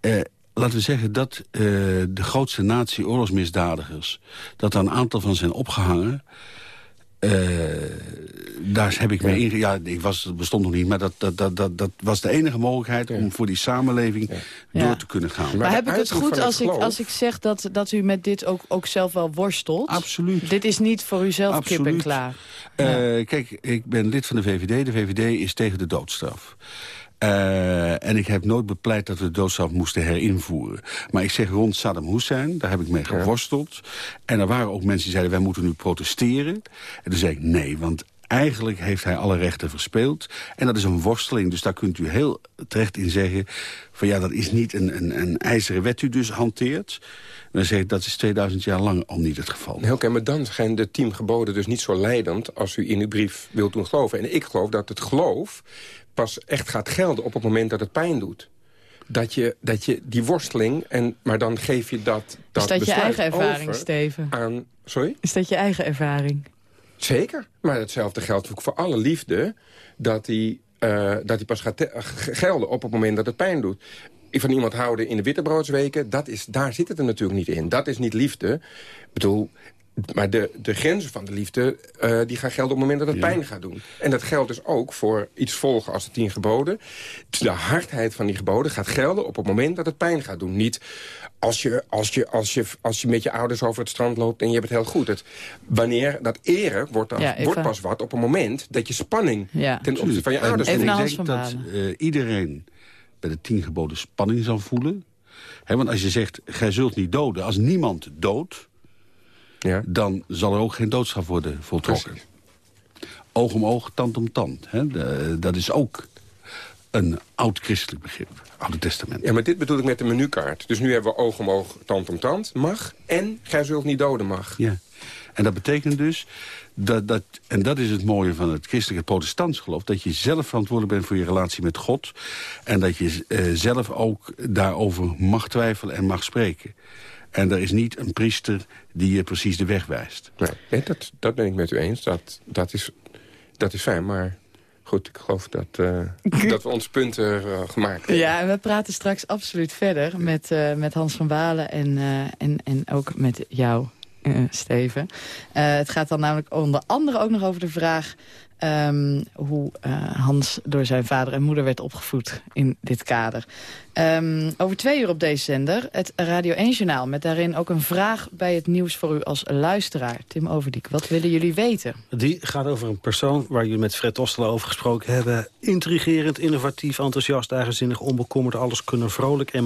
Eh, laten we zeggen dat eh, de grootste natie oorlogsmisdadigers... dat er een aantal van zijn opgehangen... eh, daar heb ik mee inge... Ja, ik was, het bestond nog niet, maar dat, dat, dat, dat, dat was de enige mogelijkheid... om voor die samenleving door Ja. te kunnen gaan. Maar, heb ik het goed als, het ik, als ik zeg dat, dat u met dit ook, ook zelf wel worstelt? Absoluut. Dit is niet voor u zelf kip en Absoluut. klaar. Eh, Kijk, ik ben lid van de VVD. De VVD is tegen de doodstraf. Eh, en ik heb nooit bepleit dat we de doodstraf moesten herinvoeren. Maar ik zeg rond Saddam Hussein, daar heb ik mee geworsteld. En er waren ook mensen die zeiden, wij moeten nu protesteren. En toen zei ik, nee, want eigenlijk heeft hij alle rechten verspeeld. En dat is een worsteling, dus daar kunt u heel terecht in zeggen... van ja, dat is niet een, een, een ijzeren wet u dus hanteert. En dan zeg ik, dat is 2000 jaar lang al niet het geval. Nee, Oké, maar dan zijn de tien geboden dus niet zo leidend... als u in uw brief wilt doen geloven. En ik geloof dat het geloof pas echt gaat gelden op het moment dat het pijn doet. Dat je, dat je die worsteling, en, maar dan geef je dat, dat Is dat je eigen ervaring, Steven? Aan, sorry? Is dat je eigen ervaring? Zeker. Maar hetzelfde geldt ook voor alle liefde. Dat die eh, dat die pas gaat gelden op het moment dat het pijn doet van iemand houden in de wittebroodsweken... Dat is, daar zit het er natuurlijk niet in. Dat is niet liefde. Ik bedoel, maar de, de grenzen van de liefde uh, die gaan gelden op het moment dat het pijn gaat doen. En dat geldt dus ook voor iets volgen als de tien geboden. Dus de hardheid van die geboden gaat gelden op het moment dat het pijn gaat doen. Niet als je, als je, als je, als je met je ouders over het strand loopt en je hebt het heel goed. Het, wanneer dat eren wordt, dan, wordt pas wat op het moment dat je spanning ten opzichte van je ouders... Even ik denk dat uh, iedereen bij de tien geboden spanning zal voelen. He, want als je zegt, gij zult niet doden, als niemand doodt... Ja. dan zal er ook geen doodstraf worden voltrokken. Oog om oog, tand om tand. He, dat is ook een oud-christelijk begrip, Oude Testament. Ja, maar dit bedoel ik met de menukaart. Dus nu hebben we oog om oog, tand om tand, mag. En gij zult niet doden, mag. Ja. En dat betekent dus, dat, dat, en dat is het mooie van het christelijke protestants geloof... dat je zelf verantwoordelijk bent voor je relatie met God... en dat je uh, zelf ook daarover mag twijfelen en mag spreken. En er is niet een priester die je precies de weg wijst. Nee, dat, dat ben ik met u eens. Dat, dat, is, dat is fijn, maar goed, ik geloof dat, uh, dat we ons punten uh, gemaakt hebben. Ja, en we praten straks absoluut verder met, uh, met Hans van Balen en, en, en ook met jou, Steven. het gaat dan namelijk onder andere ook nog over de vraag... Um, hoe uh, Hans door zijn vader en moeder werd opgevoed in dit kader. Um, over twee uur op deze zender het Radio 1-journaal... met daarin ook een vraag bij het nieuws voor u als luisteraar. Tim Overdiek, wat willen jullie weten? Die gaat over een persoon waar jullie met Fred Ostela over gesproken hebben. Intrigerend, innovatief, enthousiast, eigenzinnig, onbekommerd... alles kunnen, vrolijk, en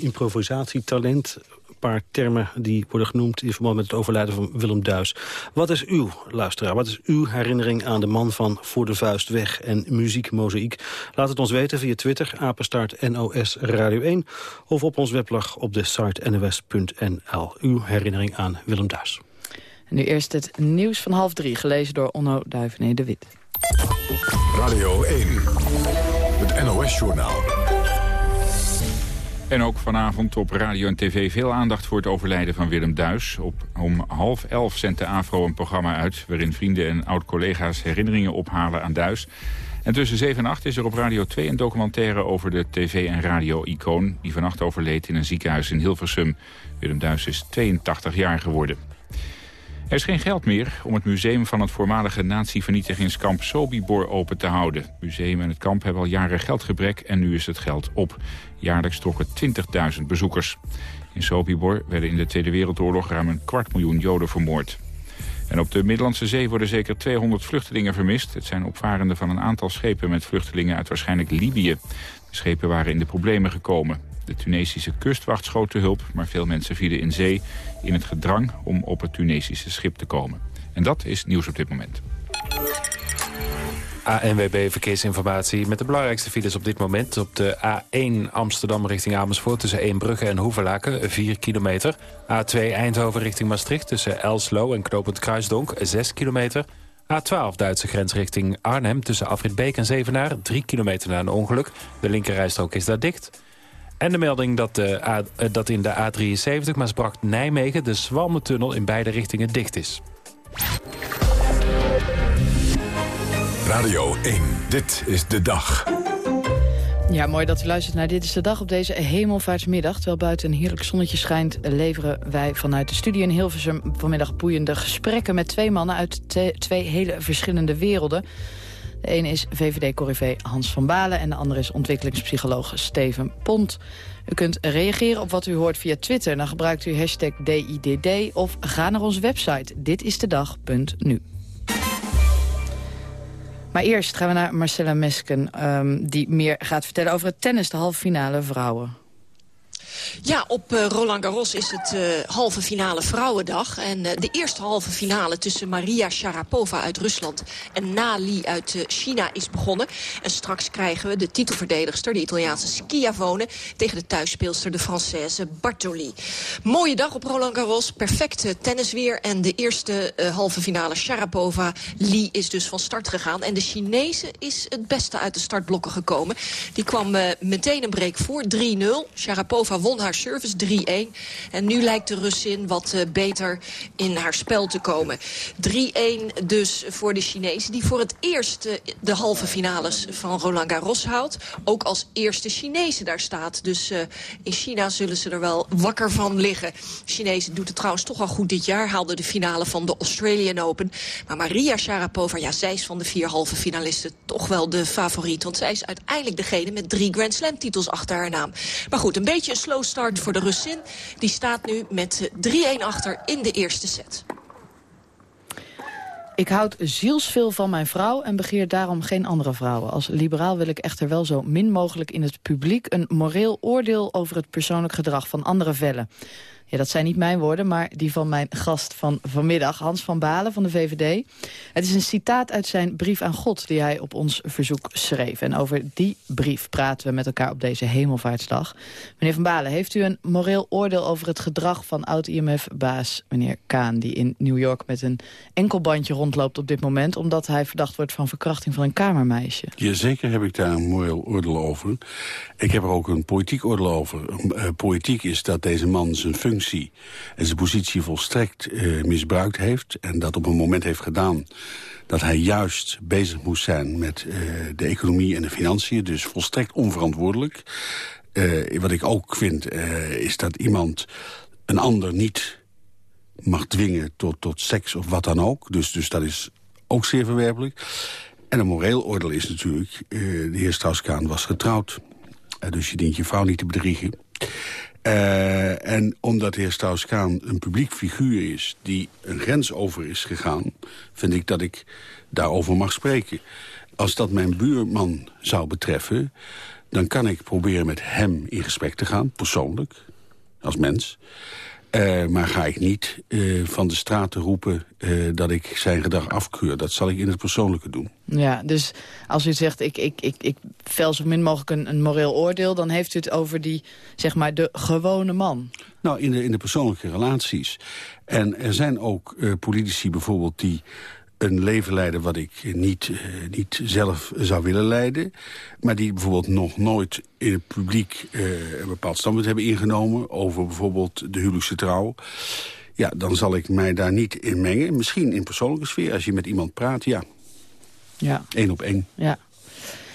improvisatietalent paar termen die worden genoemd... in verband met het overlijden van Willem Duis. Wat is uw, luisteraar, wat is uw herinnering aan de man van Voor de Vuist Weg en Muziek Mozaïek? Laat het ons weten via Twitter, apenstaart NOS Radio 1... of op ons weblog op de site nos.nl. Uw herinnering aan Willem Duis. En nu eerst het nieuws van half drie, gelezen door Onno Duivené de Wit. Radio 1, het NOS-journaal. En ook vanavond op radio en tv veel aandacht voor het overlijden van Willem Duis. Op, om half elf zendt de AVRO een programma uit... waarin vrienden en oud-collega's herinneringen ophalen aan Duis. En tussen 7 en 8 is er op Radio 2 een documentaire over de tv- en radio-icoon... die vannacht overleed in een ziekenhuis in Hilversum. Willem Duis is 82 jaar geworden. Er is geen geld meer om het museum van het voormalige nazi-vernietigingskamp Sobibor open te houden. Het museum en het kamp hebben al jaren geldgebrek en nu is het geld op. Jaarlijks trokken 20.000 bezoekers. In Sobibor werden in de Tweede Wereldoorlog ruim een kwart miljoen Joden vermoord. En op de Middellandse Zee worden zeker 200 vluchtelingen vermist. Het zijn opvarenden van een aantal schepen met vluchtelingen uit waarschijnlijk Libië. De schepen waren in de problemen gekomen. De Tunesische kustwacht schoot te hulp, maar veel mensen vielen in zee in het gedrang om op het Tunesische schip te komen. En dat is nieuws op dit moment. ANWB Verkeersinformatie met de belangrijkste files op dit moment. Op de A1 Amsterdam richting Amersfoort tussen Eembrugge en Hoevelaken 4 kilometer. A2 Eindhoven richting Maastricht tussen Elslo en Knopend Kruisdonk 6 kilometer. A12 Duitse grens richting Arnhem tussen Afrit Beek en Zevenaar 3 kilometer na een ongeluk. De linkerrijstrook is daar dicht. En de melding dat, de A, dat in de A73 Maasbracht-Nijmegen... de Zwalmentunnel in beide richtingen dicht is. Radio 1, dit is de dag. Ja, mooi dat u luistert naar Dit is de Dag op deze hemelvaartsmiddag. Terwijl buiten een heerlijk zonnetje schijnt... leveren wij vanuit de studio in Hilversum vanmiddag boeiende gesprekken... met twee mannen uit twee hele verschillende werelden. De ene is VVD-corrivé Hans van Balen... en de andere is ontwikkelingspsycholoog Steven Pont. U kunt reageren op wat u hoort via Twitter. Dan gebruikt u hashtag DIDD of ga naar onze website ditistedag.nu. Maar eerst gaan we naar Marcella Mesken... Um, die meer gaat vertellen over het tennis, de halve finale vrouwen. Ja, op uh, Roland Garros is het uh, halve finale vrouwendag. En uh, de eerste halve finale tussen Maria Sharapova uit Rusland... en Nali uit China is begonnen. En straks krijgen we de titelverdedigster, de Italiaanse Schiavone... tegen de thuisspeelster, de Française Bartoli. Mooie dag op Roland Garros, perfect tennisweer. En de eerste halve finale Sharapova, Li, is dus van start gegaan. En de Chinese is het beste uit de startblokken gekomen. Die kwam meteen een break voor, 3-0. Sharapova won haar service 3-1. En nu lijkt de Russin wat beter in haar spel te komen. 3-1 dus voor de Chinezen die voor het eerst de halve finales van Roland Garros houdt. Ook als eerste Chinese daar staat. Dus in China zullen ze er wel wakker van liggen. Chinezen doet het trouwens toch al goed dit jaar. Haalde de finale van de Australian Open. Maar Maria Sharapova, ja, zij is van de vier halve finalisten toch wel de favoriet. Want zij is uiteindelijk degene met drie Grand Slam titels achter haar naam. Maar goed, een beetje een start voor de Russin. Die staat nu met 3-1 achter in de eerste set. Ik houd zielsveel van mijn vrouw en begeer daarom geen andere vrouwen. Als liberaal wil ik echter wel zo min mogelijk in het publiek... een moreel oordeel over het persoonlijk gedrag van andere vellen. Ja, dat zijn niet mijn woorden, maar die van mijn gast van vanmiddag, Hans van Balen van de VVD. Het is een citaat uit zijn brief aan God die hij op ons verzoek schreef. En over die brief praten we met elkaar op deze hemelvaartsdag. Meneer van Balen, heeft u een moreel oordeel over het gedrag van oud-IMF-baas meneer Kaan... die in New York met een enkelbandje rondloopt op dit moment... omdat hij verdacht wordt van verkrachting van een kamermeisje? Jazeker heb ik daar een moreel oordeel over. Ik heb er ook een politiek oordeel over. Uh, politiek is dat deze man zijn functie en zijn positie volstrekt uh, misbruikt heeft... en dat op een moment heeft gedaan dat hij juist bezig moest zijn met uh, de economie en de financiën. Dus volstrekt onverantwoordelijk. Uh, wat ik ook vind is dat iemand een ander niet mag dwingen tot, tot seks of wat dan ook. Dus, dus dat is ook zeer verwerpelijk. En een moreel oordeel is natuurlijk... de heer Strauss-Kaan was getrouwd. dus je dient je vrouw niet te bedriegen. Uh, en omdat de heer Strauss-Kaan een publiek figuur is... die een grens over is gegaan... vind ik dat ik daarover mag spreken. Als dat mijn buurman zou betreffen... dan kan ik proberen met hem in gesprek te gaan, persoonlijk, als mens... Uh, maar ga ik niet uh, van de straten roepen uh, dat ik zijn gedrag afkeur. Dat zal ik in het persoonlijke doen. Ja, dus als u zegt ik, ik, ik, ik vel zo min mogelijk een, een moreel oordeel... dan heeft u het over die, zeg maar, de gewone man. Nou, in de, in de persoonlijke relaties. En er zijn ook politici bijvoorbeeld die een leven leiden wat ik niet, uh, niet zelf zou willen leiden. Maar die bijvoorbeeld nog nooit in het publiek uh, een bepaald standpunt hebben ingenomen... over bijvoorbeeld de huwelijkse trouw. Ja, dan zal ik mij daar niet in mengen. Misschien in persoonlijke sfeer, als je met iemand praat, ja. Ja. Eén op één. Ja.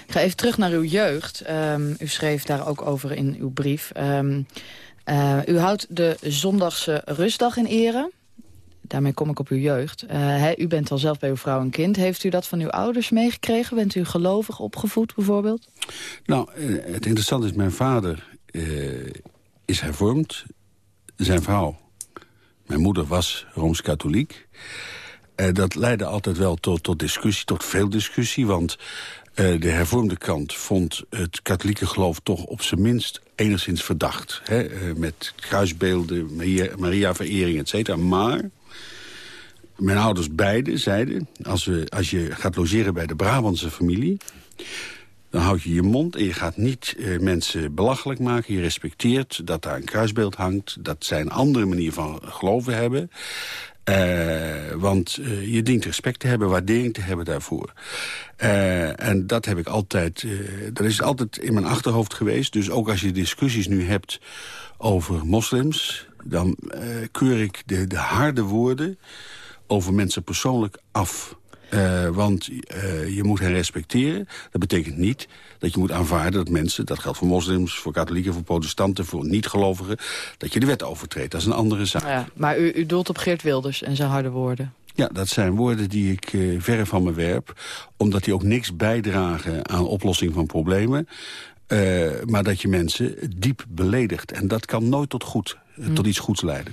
Ik ga even terug naar uw jeugd. Um, u schreef daar ook over in uw brief. Um, uh, u houdt de zondagse rustdag in ere daarmee kom ik op uw jeugd. Uh, u bent al zelf bij uw vrouw en kind. Heeft u dat van uw ouders meegekregen? Bent u gelovig opgevoed bijvoorbeeld? Nou, uh, het interessante is, mijn vader uh, is hervormd. Zijn vrouw, mijn moeder, was Rooms-Katholiek. dat leidde altijd wel tot, tot discussie, tot veel discussie. Want de hervormde kant vond het katholieke geloof toch op zijn minst enigszins verdacht. Hè? met kruisbeelden, Maria-verering, et cetera. Maar mijn ouders beiden zeiden... Als, we, als je gaat logeren bij de Brabantse familie... dan houd je je mond en je gaat niet uh, mensen belachelijk maken. Je respecteert dat daar een kruisbeeld hangt. Dat zij een andere manier van geloven hebben. Uh, want uh, je dient respect te hebben, waardering te hebben daarvoor. En dat heb ik altijd, dat is altijd in mijn achterhoofd geweest. Dus ook als je discussies nu hebt over moslims... dan keur ik de, de harde woorden over mensen persoonlijk af. Uh, want uh, je moet hen respecteren. Dat betekent niet dat je moet aanvaarden dat mensen... dat geldt voor moslims, voor katholieken, voor protestanten... voor niet-gelovigen, dat je de wet overtreedt. Dat is een andere zaak. Ja, maar u, u doelt op Geert Wilders en zijn harde woorden. Ja, dat zijn woorden die ik uh, verre van me werp. Omdat die ook niks bijdragen aan oplossing van problemen. Maar dat je mensen diep beledigt. En dat kan nooit tot, goed, hm. tot iets goeds leiden.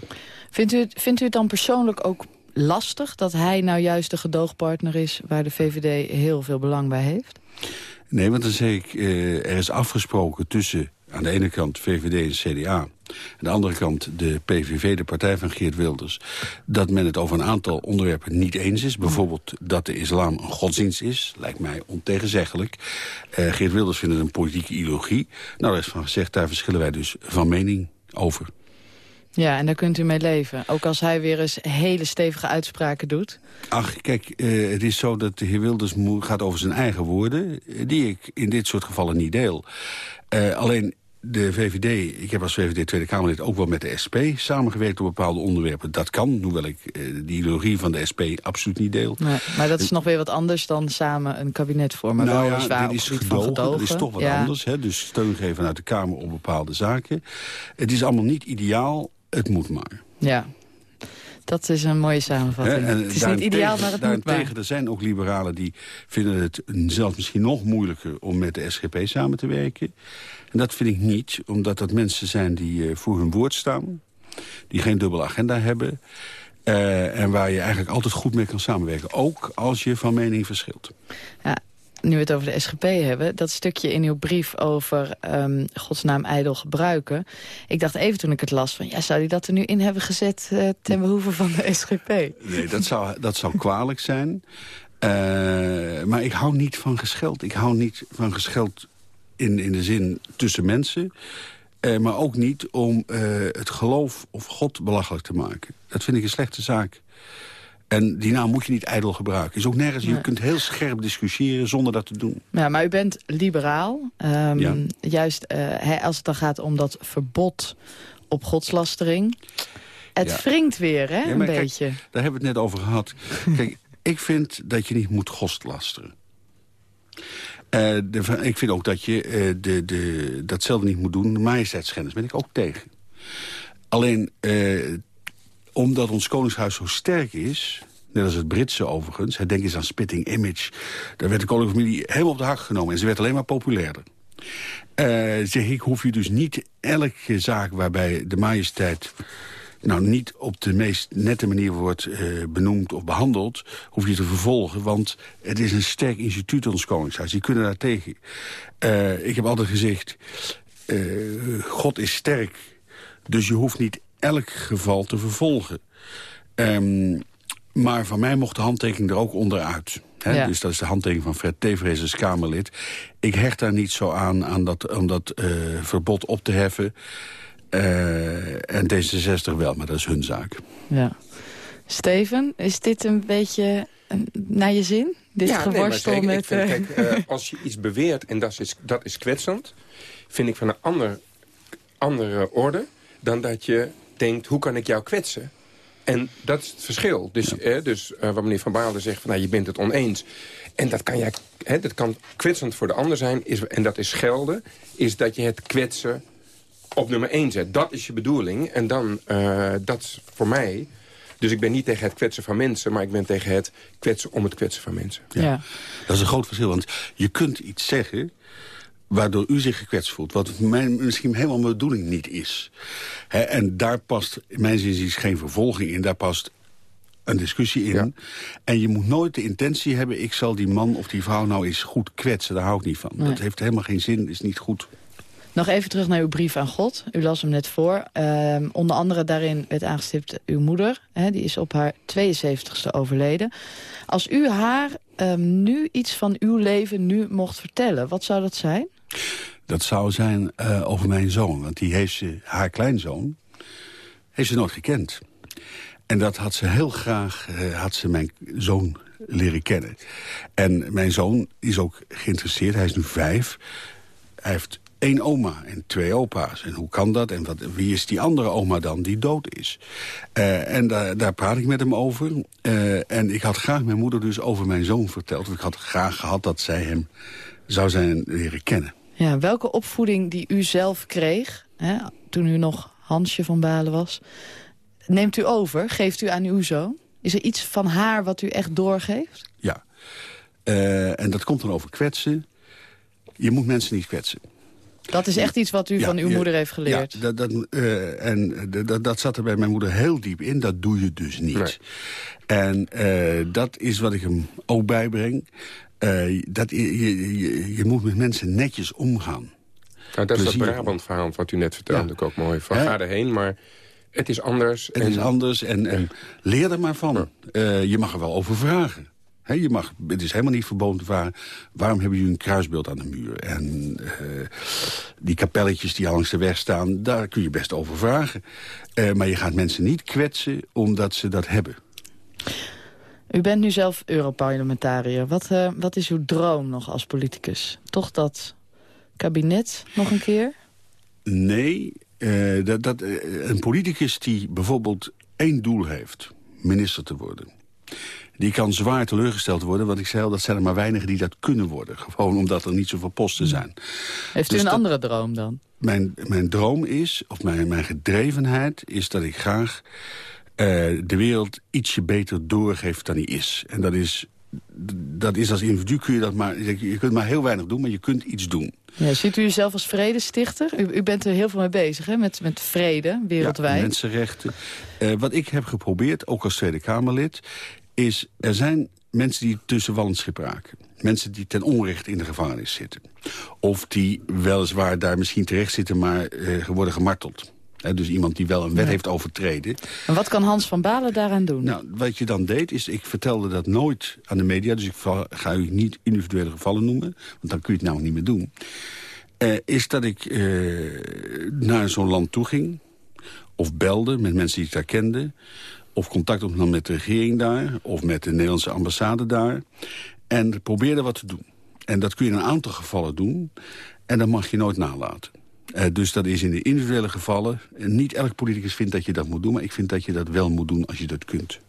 Vindt u, vindt u het dan persoonlijk ook lastig dat hij nou juist de gedoogpartner is... waar de VVD heel veel belang bij heeft? Nee, want dan zeg ik, uh, er is afgesproken tussen aan de ene kant VVD en CDA... aan de andere kant de PVV, de partij van Geert Wilders... dat men het over een aantal onderwerpen niet eens is. Bijvoorbeeld dat de islam een godsdienst is, lijkt mij ontegenzeggelijk. Uh, Geert Wilders vindt het een politieke ideologie. Nou, daar is van gezegd, daar verschillen wij dus van mening over. Ja, en daar kunt u mee leven. Ook als hij weer eens hele stevige uitspraken doet. Ach, kijk, uh, het is zo dat de heer Wilders gaat over zijn eigen woorden... die ik in dit soort gevallen niet deel. Uh, alleen de VVD, ik heb als VVD Tweede Kamerlid ook wel met de SP samengewerkt op bepaalde onderwerpen. Dat kan, hoewel ik de ideologie van de SP absoluut niet deel. Nee, maar dat is nog weer wat anders dan samen een kabinet vormen. Nou wel ja, dit is gedogen, dat is toch wat ja. anders. Hè? Dus steun geven vanuit de Kamer op bepaalde zaken. Het is allemaal niet ideaal, het moet maar. Ja, dat is een mooie samenvatting. en het is niet ideaal, maar het moet maar. Er zijn ook liberalen die vinden het zelfs misschien nog moeilijker... om met de SGP samen te werken. En dat vind ik niet, omdat dat mensen zijn die uh, voor hun woord staan. Die geen dubbele agenda hebben. Uh, en waar je eigenlijk altijd goed mee kan samenwerken. Ook als je van mening verschilt. Ja, nu we het over de SGP hebben... dat stukje in uw brief over um, godsnaam ijdel gebruiken... ik dacht even toen ik het las van... ja, zou die dat er nu in hebben gezet uh, ten behoeve van de SGP? Nee, dat zou, dat zou kwalijk zijn. Uh, maar ik hou niet van gescheld. Ik hou niet van gescheld in, in de zin tussen mensen... Uh, maar ook niet om het geloof of God belachelijk te maken. Dat vind ik een slechte zaak. En die naam moet je niet ijdel gebruiken. Is ook nergens, Je kunt heel scherp discussiëren zonder dat te doen. Ja, maar u bent liberaal. Um, ja. Juist uh, als het dan gaat om dat verbod op godslastering. Het ja. wringt weer, hè, ja, een kijk, beetje. Daar hebben we het net over gehad. kijk, ik vind dat je niet moet godslasteren. Uh, de, ik vind ook dat je uh, de, de, datzelfde niet moet doen. De majesteitsschennis ben ik ook tegen. Alleen omdat ons koningshuis zo sterk is... net als het Britse overigens, denk eens aan Spitting Image... daar werd de koninklijke familie helemaal op de hak genomen... en ze werd alleen maar populairder. Uh, zeg ik, hoef je dus niet elke zaak waarbij de majesteit nou niet op de meest nette manier wordt uh, benoemd of behandeld... hoef je te vervolgen, want het is een sterk instituut ons koningshuis. Die kunnen daar tegen. Uh, ik heb altijd gezegd, God is sterk, dus je hoeft niet elk geval te vervolgen. Um, maar van mij mocht de handtekening er ook onderuit. Hè? Ja. Dus dat is de handtekening van Fred Tevrees als Kamerlid. Ik hecht daar niet zo aan, aan dat, om dat uh, verbod op te heffen. Uh, en D66 wel, maar dat is hun zaak. Ja. Steven, is dit een beetje naar je zin? Dit ja, geworstel nee, met... Ik vind, kijk, uh, als je iets beweert en dat is, dat is kwetsend... vind ik van een ander, andere orde dan dat je denkt, hoe kan ik jou kwetsen? En dat is het verschil. Dus, ja. eh, dus uh, wat meneer Van Baarle zegt, van, nou, je bent het oneens. En dat kan, jij, hè, dat kan kwetsend voor de ander zijn. Is, en dat is schelden. Is dat je het kwetsen op nummer 1 zet. Dat is je bedoeling. En dan, uh, dat is voor mij... Dus ik ben niet tegen het kwetsen van mensen... maar ik ben tegen het kwetsen om het kwetsen van mensen. Ja. ja. Dat is een groot verschil. Want je kunt iets zeggen waardoor u zich gekwetst voelt. Wat mijn, misschien helemaal mijn bedoeling niet is. He, en daar past, in mijn zin is geen vervolging in. Daar past een discussie in. Ja. En je moet nooit de intentie hebben... ik zal die man of die vrouw nou eens goed kwetsen. Daar hou ik niet van. Nee. Dat heeft helemaal geen zin, is niet goed. Nog even terug naar uw brief aan God. U las hem net voor. Um, onder andere daarin werd aangestipt uw moeder. Hè, die is op haar 72ste overleden. Als u haar um, nu iets van uw leven nu mocht vertellen, wat zou dat zijn? Dat zou zijn uh, over mijn zoon. Want die heeft ze, haar kleinzoon heeft ze nooit gekend. En dat had ze heel graag, uh, had ze mijn zoon leren kennen. En mijn zoon is ook geïnteresseerd, hij is nu vijf. Hij heeft één oma en twee opa's. En hoe kan dat? En wat, wie is die andere oma dan die dood is? Uh, en daar, daar praat ik met hem over. En ik had graag mijn moeder dus over mijn zoon verteld. Ik had graag gehad dat zij hem zou zijn leren kennen. Ja, welke opvoeding die u zelf kreeg, hè, toen u nog Hansje van Balen was... neemt u over, geeft u aan uw zoon? Is er iets van haar wat u echt doorgeeft? Ja. Uh, en dat komt dan over kwetsen. Je moet mensen niet kwetsen. Dat is echt iets wat u ja, van uw moeder heeft geleerd? Ja, dat, dat, uh, en dat, dat zat er bij mijn moeder heel diep in. Dat doe je dus niet. Nee. En uh, dat is wat ik hem ook bijbreng. Uh, dat, je, je, je moet met mensen netjes omgaan. Nou, dat is dat Brabant-verhaal wat u net vertelde, ja. ook mooi. Van ga erheen, maar het is anders. Het en... is anders en, en leer er maar van. Ja. je mag er wel over vragen. He, je mag, het is helemaal niet verboden te vragen... waarom hebben jullie een kruisbeeld aan de muur? En uh, die kapelletjes die al langs de weg staan... daar kun je best over vragen. Uh, maar je gaat mensen niet kwetsen omdat ze dat hebben. U bent nu zelf Europarlementariër. Wat, uh, wat is uw droom nog als politicus? Toch dat kabinet nog een keer? Nee, eh, dat, dat, eh, een politicus die bijvoorbeeld één doel heeft... minister te worden... die kan zwaar teleurgesteld worden. Want ik zei al, dat zijn er maar weinigen die dat kunnen worden. Gewoon omdat er niet zoveel posten zijn. Heeft u Dus een dat- andere droom dan? Mijn, mijn droom is, of mijn, mijn gedrevenheid... is dat ik graag eh, de wereld ietsje beter doorgeef dan die is. En dat is, dat is als individu kun je dat maar... Je kunt maar heel weinig doen, maar je kunt iets doen. Ja, ziet u uzelf als vredestichter? U, u bent er heel veel mee bezig, hè? Met, met vrede wereldwijd. Ja, mensenrechten. Eh, wat ik heb geprobeerd, ook als Tweede Kamerlid... is er zijn mensen die tussen wal en schip raken. Mensen die ten onrechte in de gevangenis zitten. Of die weliswaar daar misschien terecht zitten, maar eh, worden gemarteld. Dus iemand die wel een wet Ja. heeft overtreden. En wat kan Hans van Balen daaraan doen? Nou, wat je dan deed, is ik vertelde dat nooit aan de media. Dus ik ga u niet individuele gevallen noemen. Want dan kun je het namelijk niet meer doen. Eh, is dat ik eh, naar zo'n land toe ging. Of belde met mensen die ik daar kende. Of contact opnam met de regering daar. Of met de Nederlandse ambassade daar. En probeerde wat te doen. En dat kun je in een aantal gevallen doen. En dat mag je nooit nalaten. Eh, dus dat is in de individuele gevallen. En niet elk politicus vindt dat je dat moet doen. Maar ik vind dat je dat wel moet doen als je dat kunt.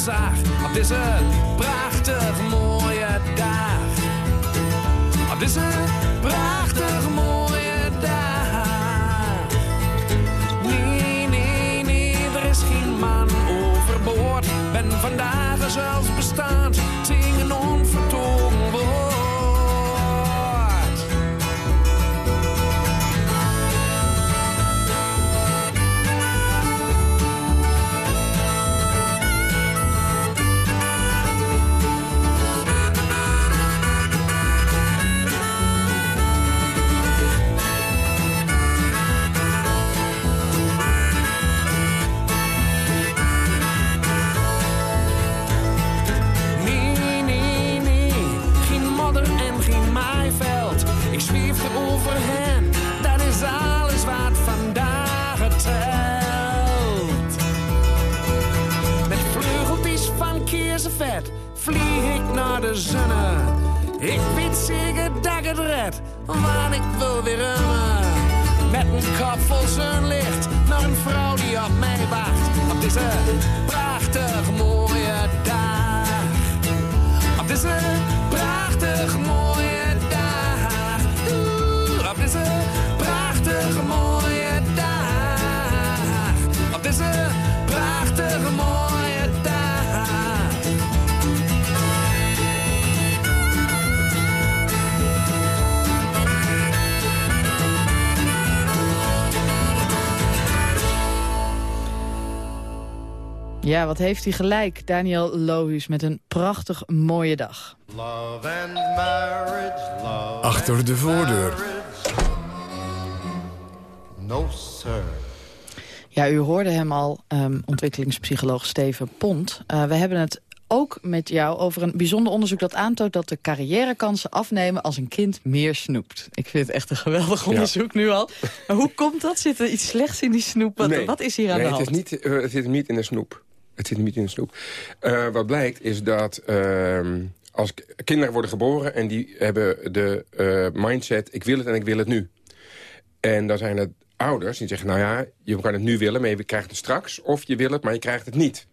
Zag. Op deze vlieg ik naar de zonne. Ik weet zeker dat het red, want ik wil weer remmen. Met een kop vol zonlicht naar een vrouw die op mij wacht. Op deze prachtig mooie Ja, wat heeft hij gelijk, Daniel Lohuus, met een prachtig mooie dag. Love and marriage, love Achter de voordeur. No, sir. Ja, u hoorde hem al, ehm, ontwikkelingspsycholoog Steven Pont. Eh, we hebben het ook met jou over een bijzonder onderzoek dat aantoont... dat de carrièrekansen afnemen als een kind meer snoept. Ik vind het echt een geweldig onderzoek nu al. Maar hoe komt dat? Zit er iets slechts in die snoep? Wat, Nee. wat is hier aan nee, de hand? Het, is niet, eh, het zit niet in de snoep. Het zit niet in de snoep. Eh, wat blijkt is dat ehm, als kinderen worden geboren... en die hebben de eh, mindset, ik wil het en ik wil het nu. En dan zijn er ouders die zeggen... nou ja, je kan het nu willen, maar je krijgt het straks. Of je wil het, maar je krijgt het niet.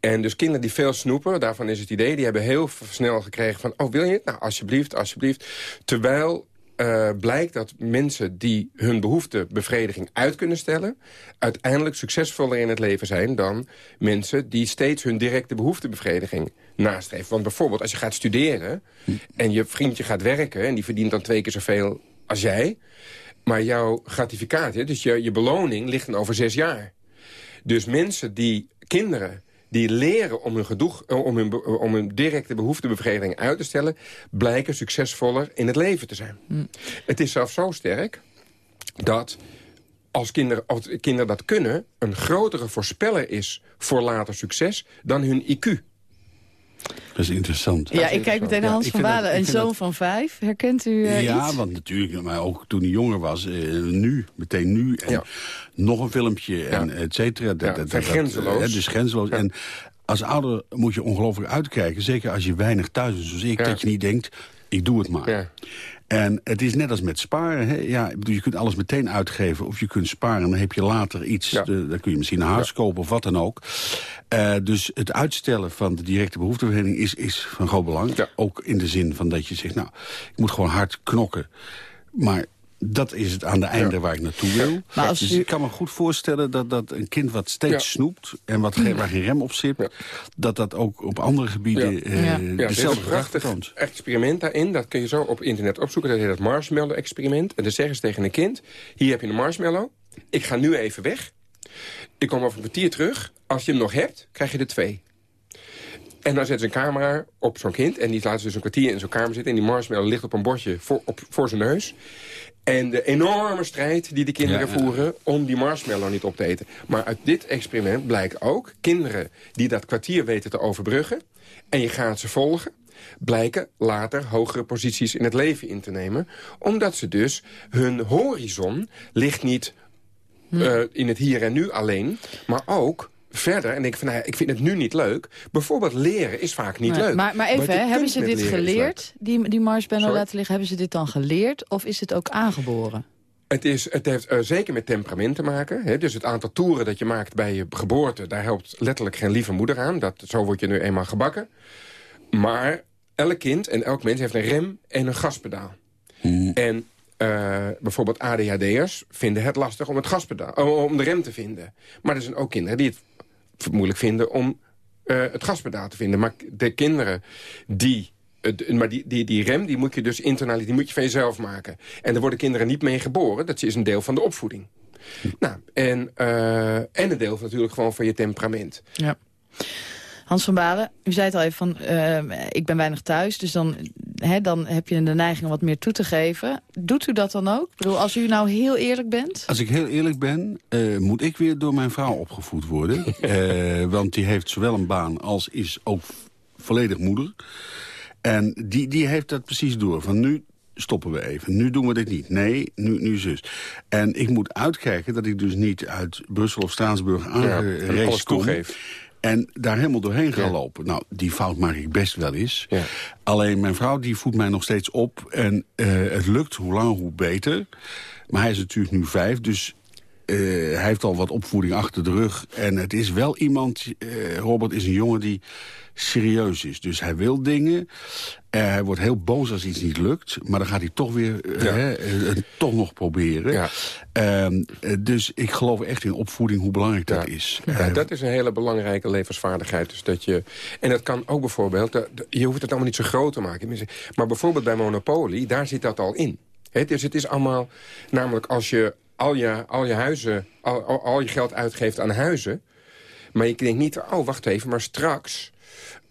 En dus kinderen die veel snoepen, daarvan is het idee... die hebben heel snel gekregen van, oh wil je het? Nou, alsjeblieft, alsjeblieft. Terwijl eh, blijkt dat mensen die hun behoeftebevrediging uit kunnen stellen... uiteindelijk succesvoller in het leven zijn dan mensen die steeds hun directe behoeftebevrediging nastreven. Want bijvoorbeeld als je gaat studeren en je vriendje gaat werken... en die verdient dan twee keer zoveel als jij... maar jouw gratificatie, dus je, je beloning, ligt dan over zes jaar. Dus mensen die, kinderen die leren om hun, gedoeg, eh, om, hun, om hun directe behoeftebevrediging uit te stellen... blijken succesvoller in het leven te zijn. Het is zelfs zo sterk dat als kinderen, als kinderen dat kunnen... een grotere voorspeller is voor later succes dan hun IQ. Dat is interessant. Ja, ik kijk meteen naar Hans van Balen, een zoon van vijf. Herkent u uh, Ja, iets? want natuurlijk, maar ook toen hij jonger was, uh, nu, meteen nu. En ja. nog een filmpje, en et cetera. Dat, ja, dat, grenzeloos. Dat, dus grenzeloos. Ja. En als ouder moet je ongelooflijk uitkijken. Zeker als je weinig thuis bent, zoals ik, dat je niet denkt, ik doe het maar. En het is net als met sparen. Hè? Ja, je kunt alles meteen uitgeven of je kunt sparen. Dan heb je later iets, ja. de, dan kun je misschien een huis ja. kopen of wat dan ook. Uh, dus het uitstellen van de directe behoefteverdeling is, is van groot belang. Ja. Ook in de zin van dat je zegt, nou, ik moet gewoon hard knokken. Maar dat is het aan de einde ja. waar ik naartoe wil. Maar als dus u... ik kan me goed voorstellen dat, dat een kind wat steeds ja. snoept... en wat, waar geen rem op zit... Ja. dat dat ook op andere gebieden ja. Uh, ja. dezelfde een prachtig experiment daarin. Dat kun je zo op internet opzoeken. Dat heet het marshmallow-experiment. En dan zeggen ze tegen een kind... hier heb je een marshmallow. Ik ga nu even weg. Ik kom over een kwartier terug. Als je hem nog hebt, krijg je er twee. En dan zetten ze een camera op zo'n kind. En die laten ze dus een kwartier in zo'n kamer zitten. En die marshmallow ligt op een bordje voor, op, voor zijn neus. En de enorme strijd die de kinderen ja, ja. voeren om die marshmallow niet op te eten. Maar uit dit experiment blijkt ook... kinderen die dat kwartier weten te overbruggen... en je gaat ze volgen blijken later hogere posities in het leven in te nemen. Omdat ze dus hun horizon ligt niet uh, in het hier en nu alleen... maar ook verder en denk van, nou ja, ik vind het nu niet leuk. Bijvoorbeeld leren is vaak niet nee, leuk. Maar, maar even, hè, hebben ze dit geleerd, die, die marshmallow laten liggen? Hebben ze dit dan geleerd of is het ook aangeboren? Het, is, het heeft uh, zeker met temperament te maken. Hè? Dus het aantal toeren dat je maakt bij je geboorte... daar helpt letterlijk geen lieve moeder aan. Dat, zo word je nu eenmaal gebakken. Maar elk kind en elk mens heeft een rem en een gaspedaal. Hmm. En uh, bijvoorbeeld ADHD'ers vinden het lastig om, het gaspedaal, uh, om de rem te vinden. Maar er zijn ook kinderen die het moeilijk vinden om uh, het gaspedaal te vinden. Maar de kinderen die... Maar die, die, die rem die moet je dus internaliseren, die moet je van jezelf maken. En daar worden kinderen niet mee geboren. Dat is een deel van de opvoeding. Nou, en, uh, en een deel natuurlijk gewoon van je temperament. Ja. Hans van Balen, u zei het al even van, uh, ik ben weinig thuis, dus dan, hè, dan heb je de neiging om wat meer toe te geven. Doet u dat dan ook? Ik bedoel, als u nou heel eerlijk bent? Als ik heel eerlijk ben, uh, moet ik weer door mijn vrouw opgevoed worden. uh, want die heeft zowel een baan als is ook volledig moeder. En die, die heeft dat precies door. Van nu stoppen we even. Nu doen we dit niet. Nee, nu, nu zus. En ik moet uitkijken dat ik dus niet uit Brussel of Straatsburg aangereisd ja, kom. En daar helemaal doorheen gaan ja. lopen. Nou, die fout maak ik best wel eens. Ja. Alleen mijn vrouw die voedt mij nog steeds op. En uh, het lukt, hoe langer hoe beter. Maar hij is natuurlijk nu vijf, dus uh, hij heeft al wat opvoeding achter de rug. En het is wel iemand, uh, Robert is een jongen die serieus is. Dus hij wil dingen. Uh, hij wordt heel boos als iets niet lukt. Maar dan gaat hij toch weer ja. uh, toch nog proberen. Ja. Ehm, dus ik geloof echt in opvoeding, hoe belangrijk ja. dat is. Ja, dat is een hele belangrijke levensvaardigheid. Dus dat je, en dat kan ook bijvoorbeeld... Je hoeft het allemaal niet zo groot te maken. Maar bijvoorbeeld bij Monopoly, daar zit dat al in. He, dus het is allemaal... Namelijk als je al je, al je huizen... Al, al, al je geld uitgeeft aan huizen... Maar je denkt niet, oh, wacht even, maar straks...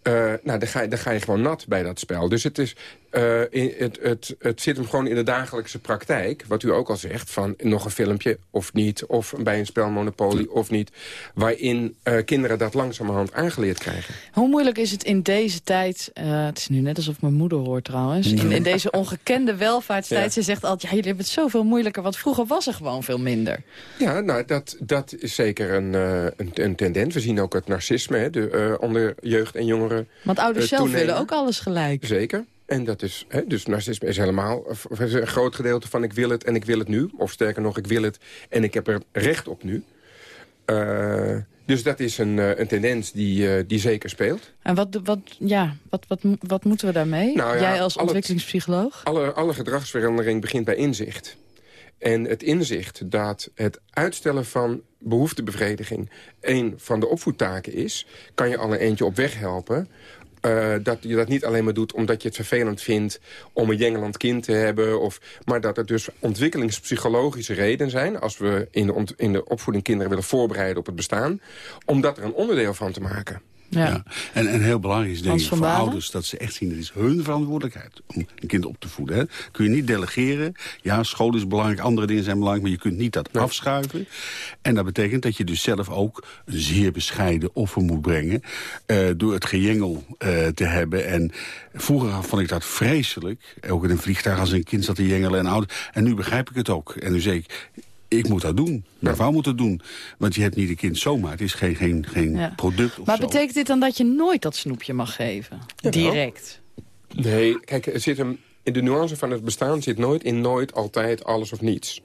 Uh, nou, dan ga, je, dan ga je gewoon nat bij dat spel. Dus het, is, uh, in, het, het, het zit hem gewoon in de dagelijkse praktijk. Wat u ook al zegt, van nog een filmpje of niet. Of bij een spel Monopoly of niet. Waarin uh, kinderen dat langzamerhand aangeleerd krijgen. Hoe moeilijk is het in deze tijd... het is nu net alsof mijn moeder hoort trouwens. In, in deze ongekende welvaartstijd. Ja. Ze zegt altijd, ja, jullie hebben het zoveel moeilijker. Want vroeger was er gewoon veel minder. Ja, nou, dat, dat is zeker een, een, een tendens. We zien ook het narcisme hè, de, onder jeugd en jongeren want ouders zelf willen ook alles gelijk. Zeker. En dat is, hè, dus narcisme is helemaal een groot gedeelte van ik wil het en ik wil het nu. Of sterker nog, ik wil het en ik heb er recht op nu. Uh, Dus dat is een, eh, een tendens die, eh, die zeker speelt. En wat, wat, ja, wat, wat, wat moeten we daarmee? Nou ja, Jij als ontwikkelingspsycholoog? Alle, alle gedragsverandering begint bij inzicht. En het inzicht dat het uitstellen van behoeftebevrediging... een van de opvoedtaken is, kan je al een eentje op weg helpen... Eh, dat je dat niet alleen maar doet omdat je het vervelend vindt... om een jengeland kind te hebben. Of, maar dat er dus ontwikkelingspsychologische redenen zijn... als we in in de opvoeding kinderen willen voorbereiden op het bestaan... om dat er een onderdeel van te maken. Ja. En, en heel belangrijk is denk ik voor ouders dat ze echt zien... het is hun verantwoordelijkheid om een kind op te voeden. Hè. Kun je niet delegeren. Ja, school is belangrijk, andere dingen zijn belangrijk... maar je kunt niet dat afschuiven. En dat betekent dat je dus zelf ook een zeer bescheiden offer moet brengen... eh, door het gejengel eh, te hebben. En vroeger vond ik dat vreselijk. Ook in een vliegtuig als een kind zat te jengelen en oud. En nu begrijp ik het ook. En nu zeg ik... Ik moet dat doen. Mijn vrouw moet dat doen. Want je hebt niet een kind zomaar. Het is geen, geen, geen Ja. product of Maar zo. betekent dit dan dat je nooit dat snoepje mag geven? Direct. Nee, kijk, er zit hem, in de nuance van het bestaan zit nooit in nooit, altijd, alles of niets.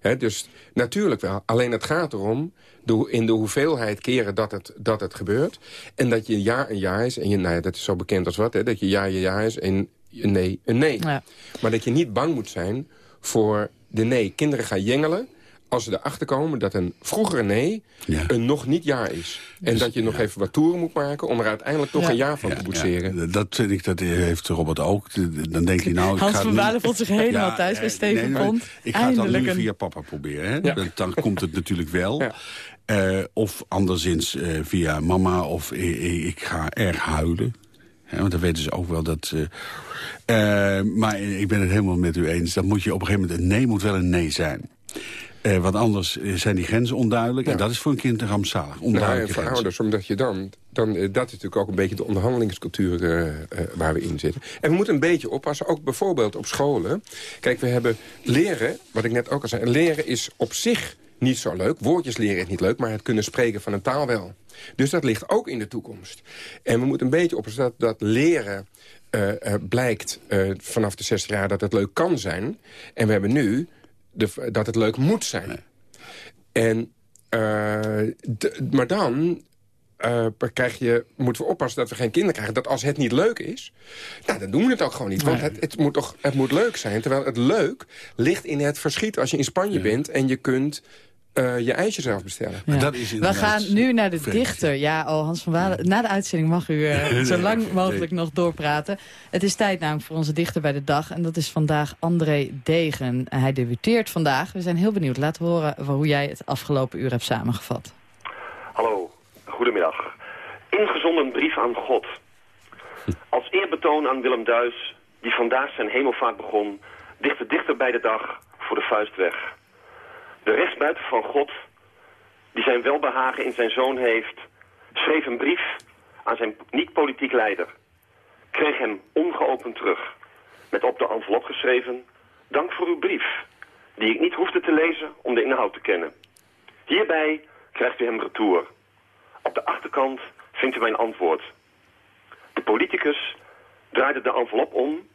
Hè, dus natuurlijk wel. Alleen het gaat erom de, in de hoeveelheid keren dat het, dat het gebeurt. En dat je ja een ja is. En je, nou ja, dat is zo bekend als wat. Hè, dat je ja je ja is en een nee een nee. Ja. Maar dat je niet bang moet zijn voor de nee. Kinderen gaan jengelen als ze erachter komen dat een vroegere nee een nog niet ja is. En dat je nog even wat toeren moet maken om er uiteindelijk toch Ja. een ja van te boetseren. Ja, dat vind ik, dat heeft Robert ook. Dan denkt hij nou... ik Hans ga van voelt zich helemaal thuis bij Steven nee, nee, Pont. Ik ga het dan nu een- via papa proberen. Hè? Ja. Dan, dan komt het natuurlijk wel. Eh, of anderszins eh, via mama of ik ga erg huilen. Hè, want dan weten ze ook wel dat... eh, maar ik ben het helemaal met u eens. Dat moet je op een gegeven moment... Een nee moet wel een nee zijn. Eh, want anders zijn die grenzen onduidelijk. En dat is voor een kind rampzalig. Nou, en Onduidelijke voor ouders, omdat je dan... dan eh, dat is natuurlijk ook een beetje de onderhandelingscultuur eh, eh, waar we in zitten. En we moeten een beetje oppassen, ook bijvoorbeeld op scholen. Kijk, we hebben leren, wat ik net ook al zei... leren is op zich niet zo leuk. Woordjes leren is niet leuk, maar het kunnen spreken van een taal wel. Dus dat ligt ook in de toekomst. En we moeten een beetje oppassen dat, dat leren... blijkt vanaf de 60 jaar dat het leuk kan zijn. En we hebben nu de, dat het leuk moet zijn. En, eh, maar dan eh, krijg je, moeten we oppassen dat we geen kinderen krijgen... dat als het niet leuk is, nou, dan doen we het ook gewoon niet. Want het, het, moet toch, het moet leuk zijn. Terwijl het leuk ligt in het verschiet als je in Spanje bent... en je kunt eh, je ijsje zelf bestellen. Ja. We gaan nu naar de dichter. Ja, oh, Hans van Walen. Na de uitzending mag u eh, zo lang nee. mogelijk nog doorpraten. Het is tijd namelijk voor onze dichter bij de dag. En dat is vandaag André Degen. Hij debuteert vandaag. We zijn heel benieuwd. Laten we horen hoe jij het afgelopen uur hebt samengevat. Hallo, goedemiddag. Ingezonden brief aan God. Als eerbetoon aan Willem Duis, die vandaag zijn hemelvaart begon, dichter dichter bij de dag voor de vuist weg. De rechtsbuiten van God, die zijn welbehagen in zijn zoon heeft, schreef een brief aan zijn niet-politiek leider. Kreeg hem ongeopend terug, met op de envelop geschreven, dank voor uw brief, die ik niet hoefde te lezen om de inhoud te kennen. Hierbij krijgt u hem retour. Op de achterkant vindt u mijn antwoord. De politicus draaide de envelop om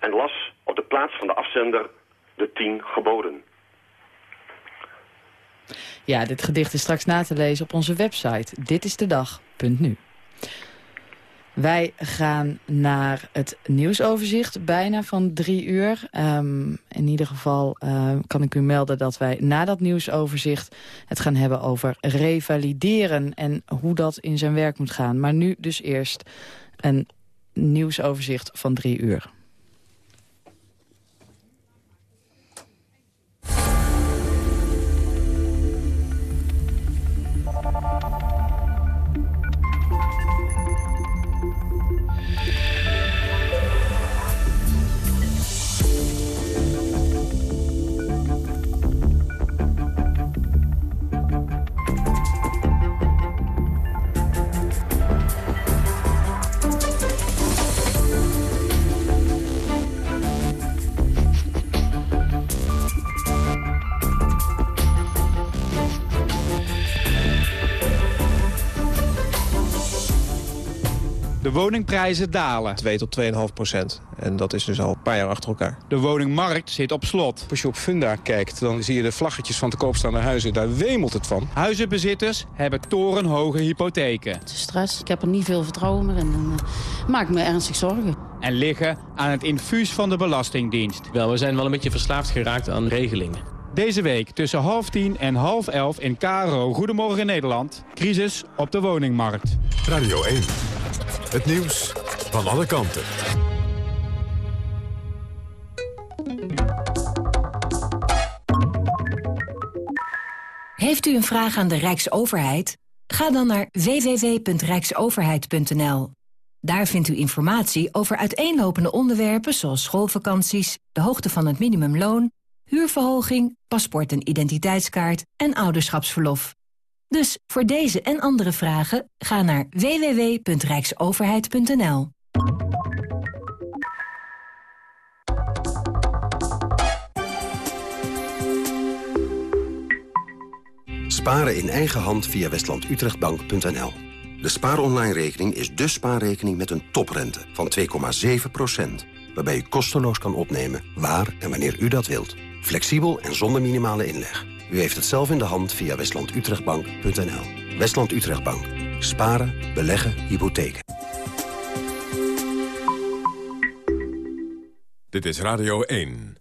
en las op de plaats van de afzender de tien geboden. Ja, dit gedicht is straks na te lezen op onze website. Dit is de dag.nu. Wij gaan naar het nieuwsoverzicht, bijna van drie uur. Ehm, in ieder geval eh, kan ik u melden dat wij na dat nieuwsoverzicht... het gaan hebben over revalideren en hoe dat in zijn werk moet gaan. Maar nu dus eerst een nieuwsoverzicht van drie uur. Woningprijzen dalen. 2 tot 2,5 procent. En dat is dus al een paar jaar achter elkaar. De woningmarkt zit op slot. Als je op Funda kijkt, dan zie je de vlaggetjes van te koopstaande huizen. Daar wemelt het van. Huizenbezitters hebben torenhoge hypotheken. Stress, ik heb er niet veel vertrouwen meer in. En, uh, maak me ernstig zorgen. En liggen aan het infuus van de Belastingdienst. Wel, we zijn wel een beetje verslaafd geraakt aan regelingen. Deze week tussen half tien en half elf in KRO Goedemorgen Nederland. Crisis op de woningmarkt. Radio 1. Het nieuws van alle kanten. Heeft u een vraag aan de Rijksoverheid? Ga dan naar www.rijksoverheid.nl. Daar vindt u informatie over uiteenlopende onderwerpen zoals schoolvakanties, de hoogte van het minimumloon, huurverhoging, paspoort en identiteitskaart en ouderschapsverlof. Dus voor deze en andere vragen ga naar www.rijksoverheid.nl. Sparen in eigen hand via westlandutrechtbank.nl. De spaaronline-rekening is de spaarrekening met een toprente van 2,7%. Waarbij u kosteloos kan opnemen waar en wanneer u dat wilt. Flexibel en zonder minimale inleg. U heeft het zelf in de hand via westlandutrechtbank.nl. Westland Utrechtbank. Sparen, beleggen, hypotheken. Dit is Radio 1.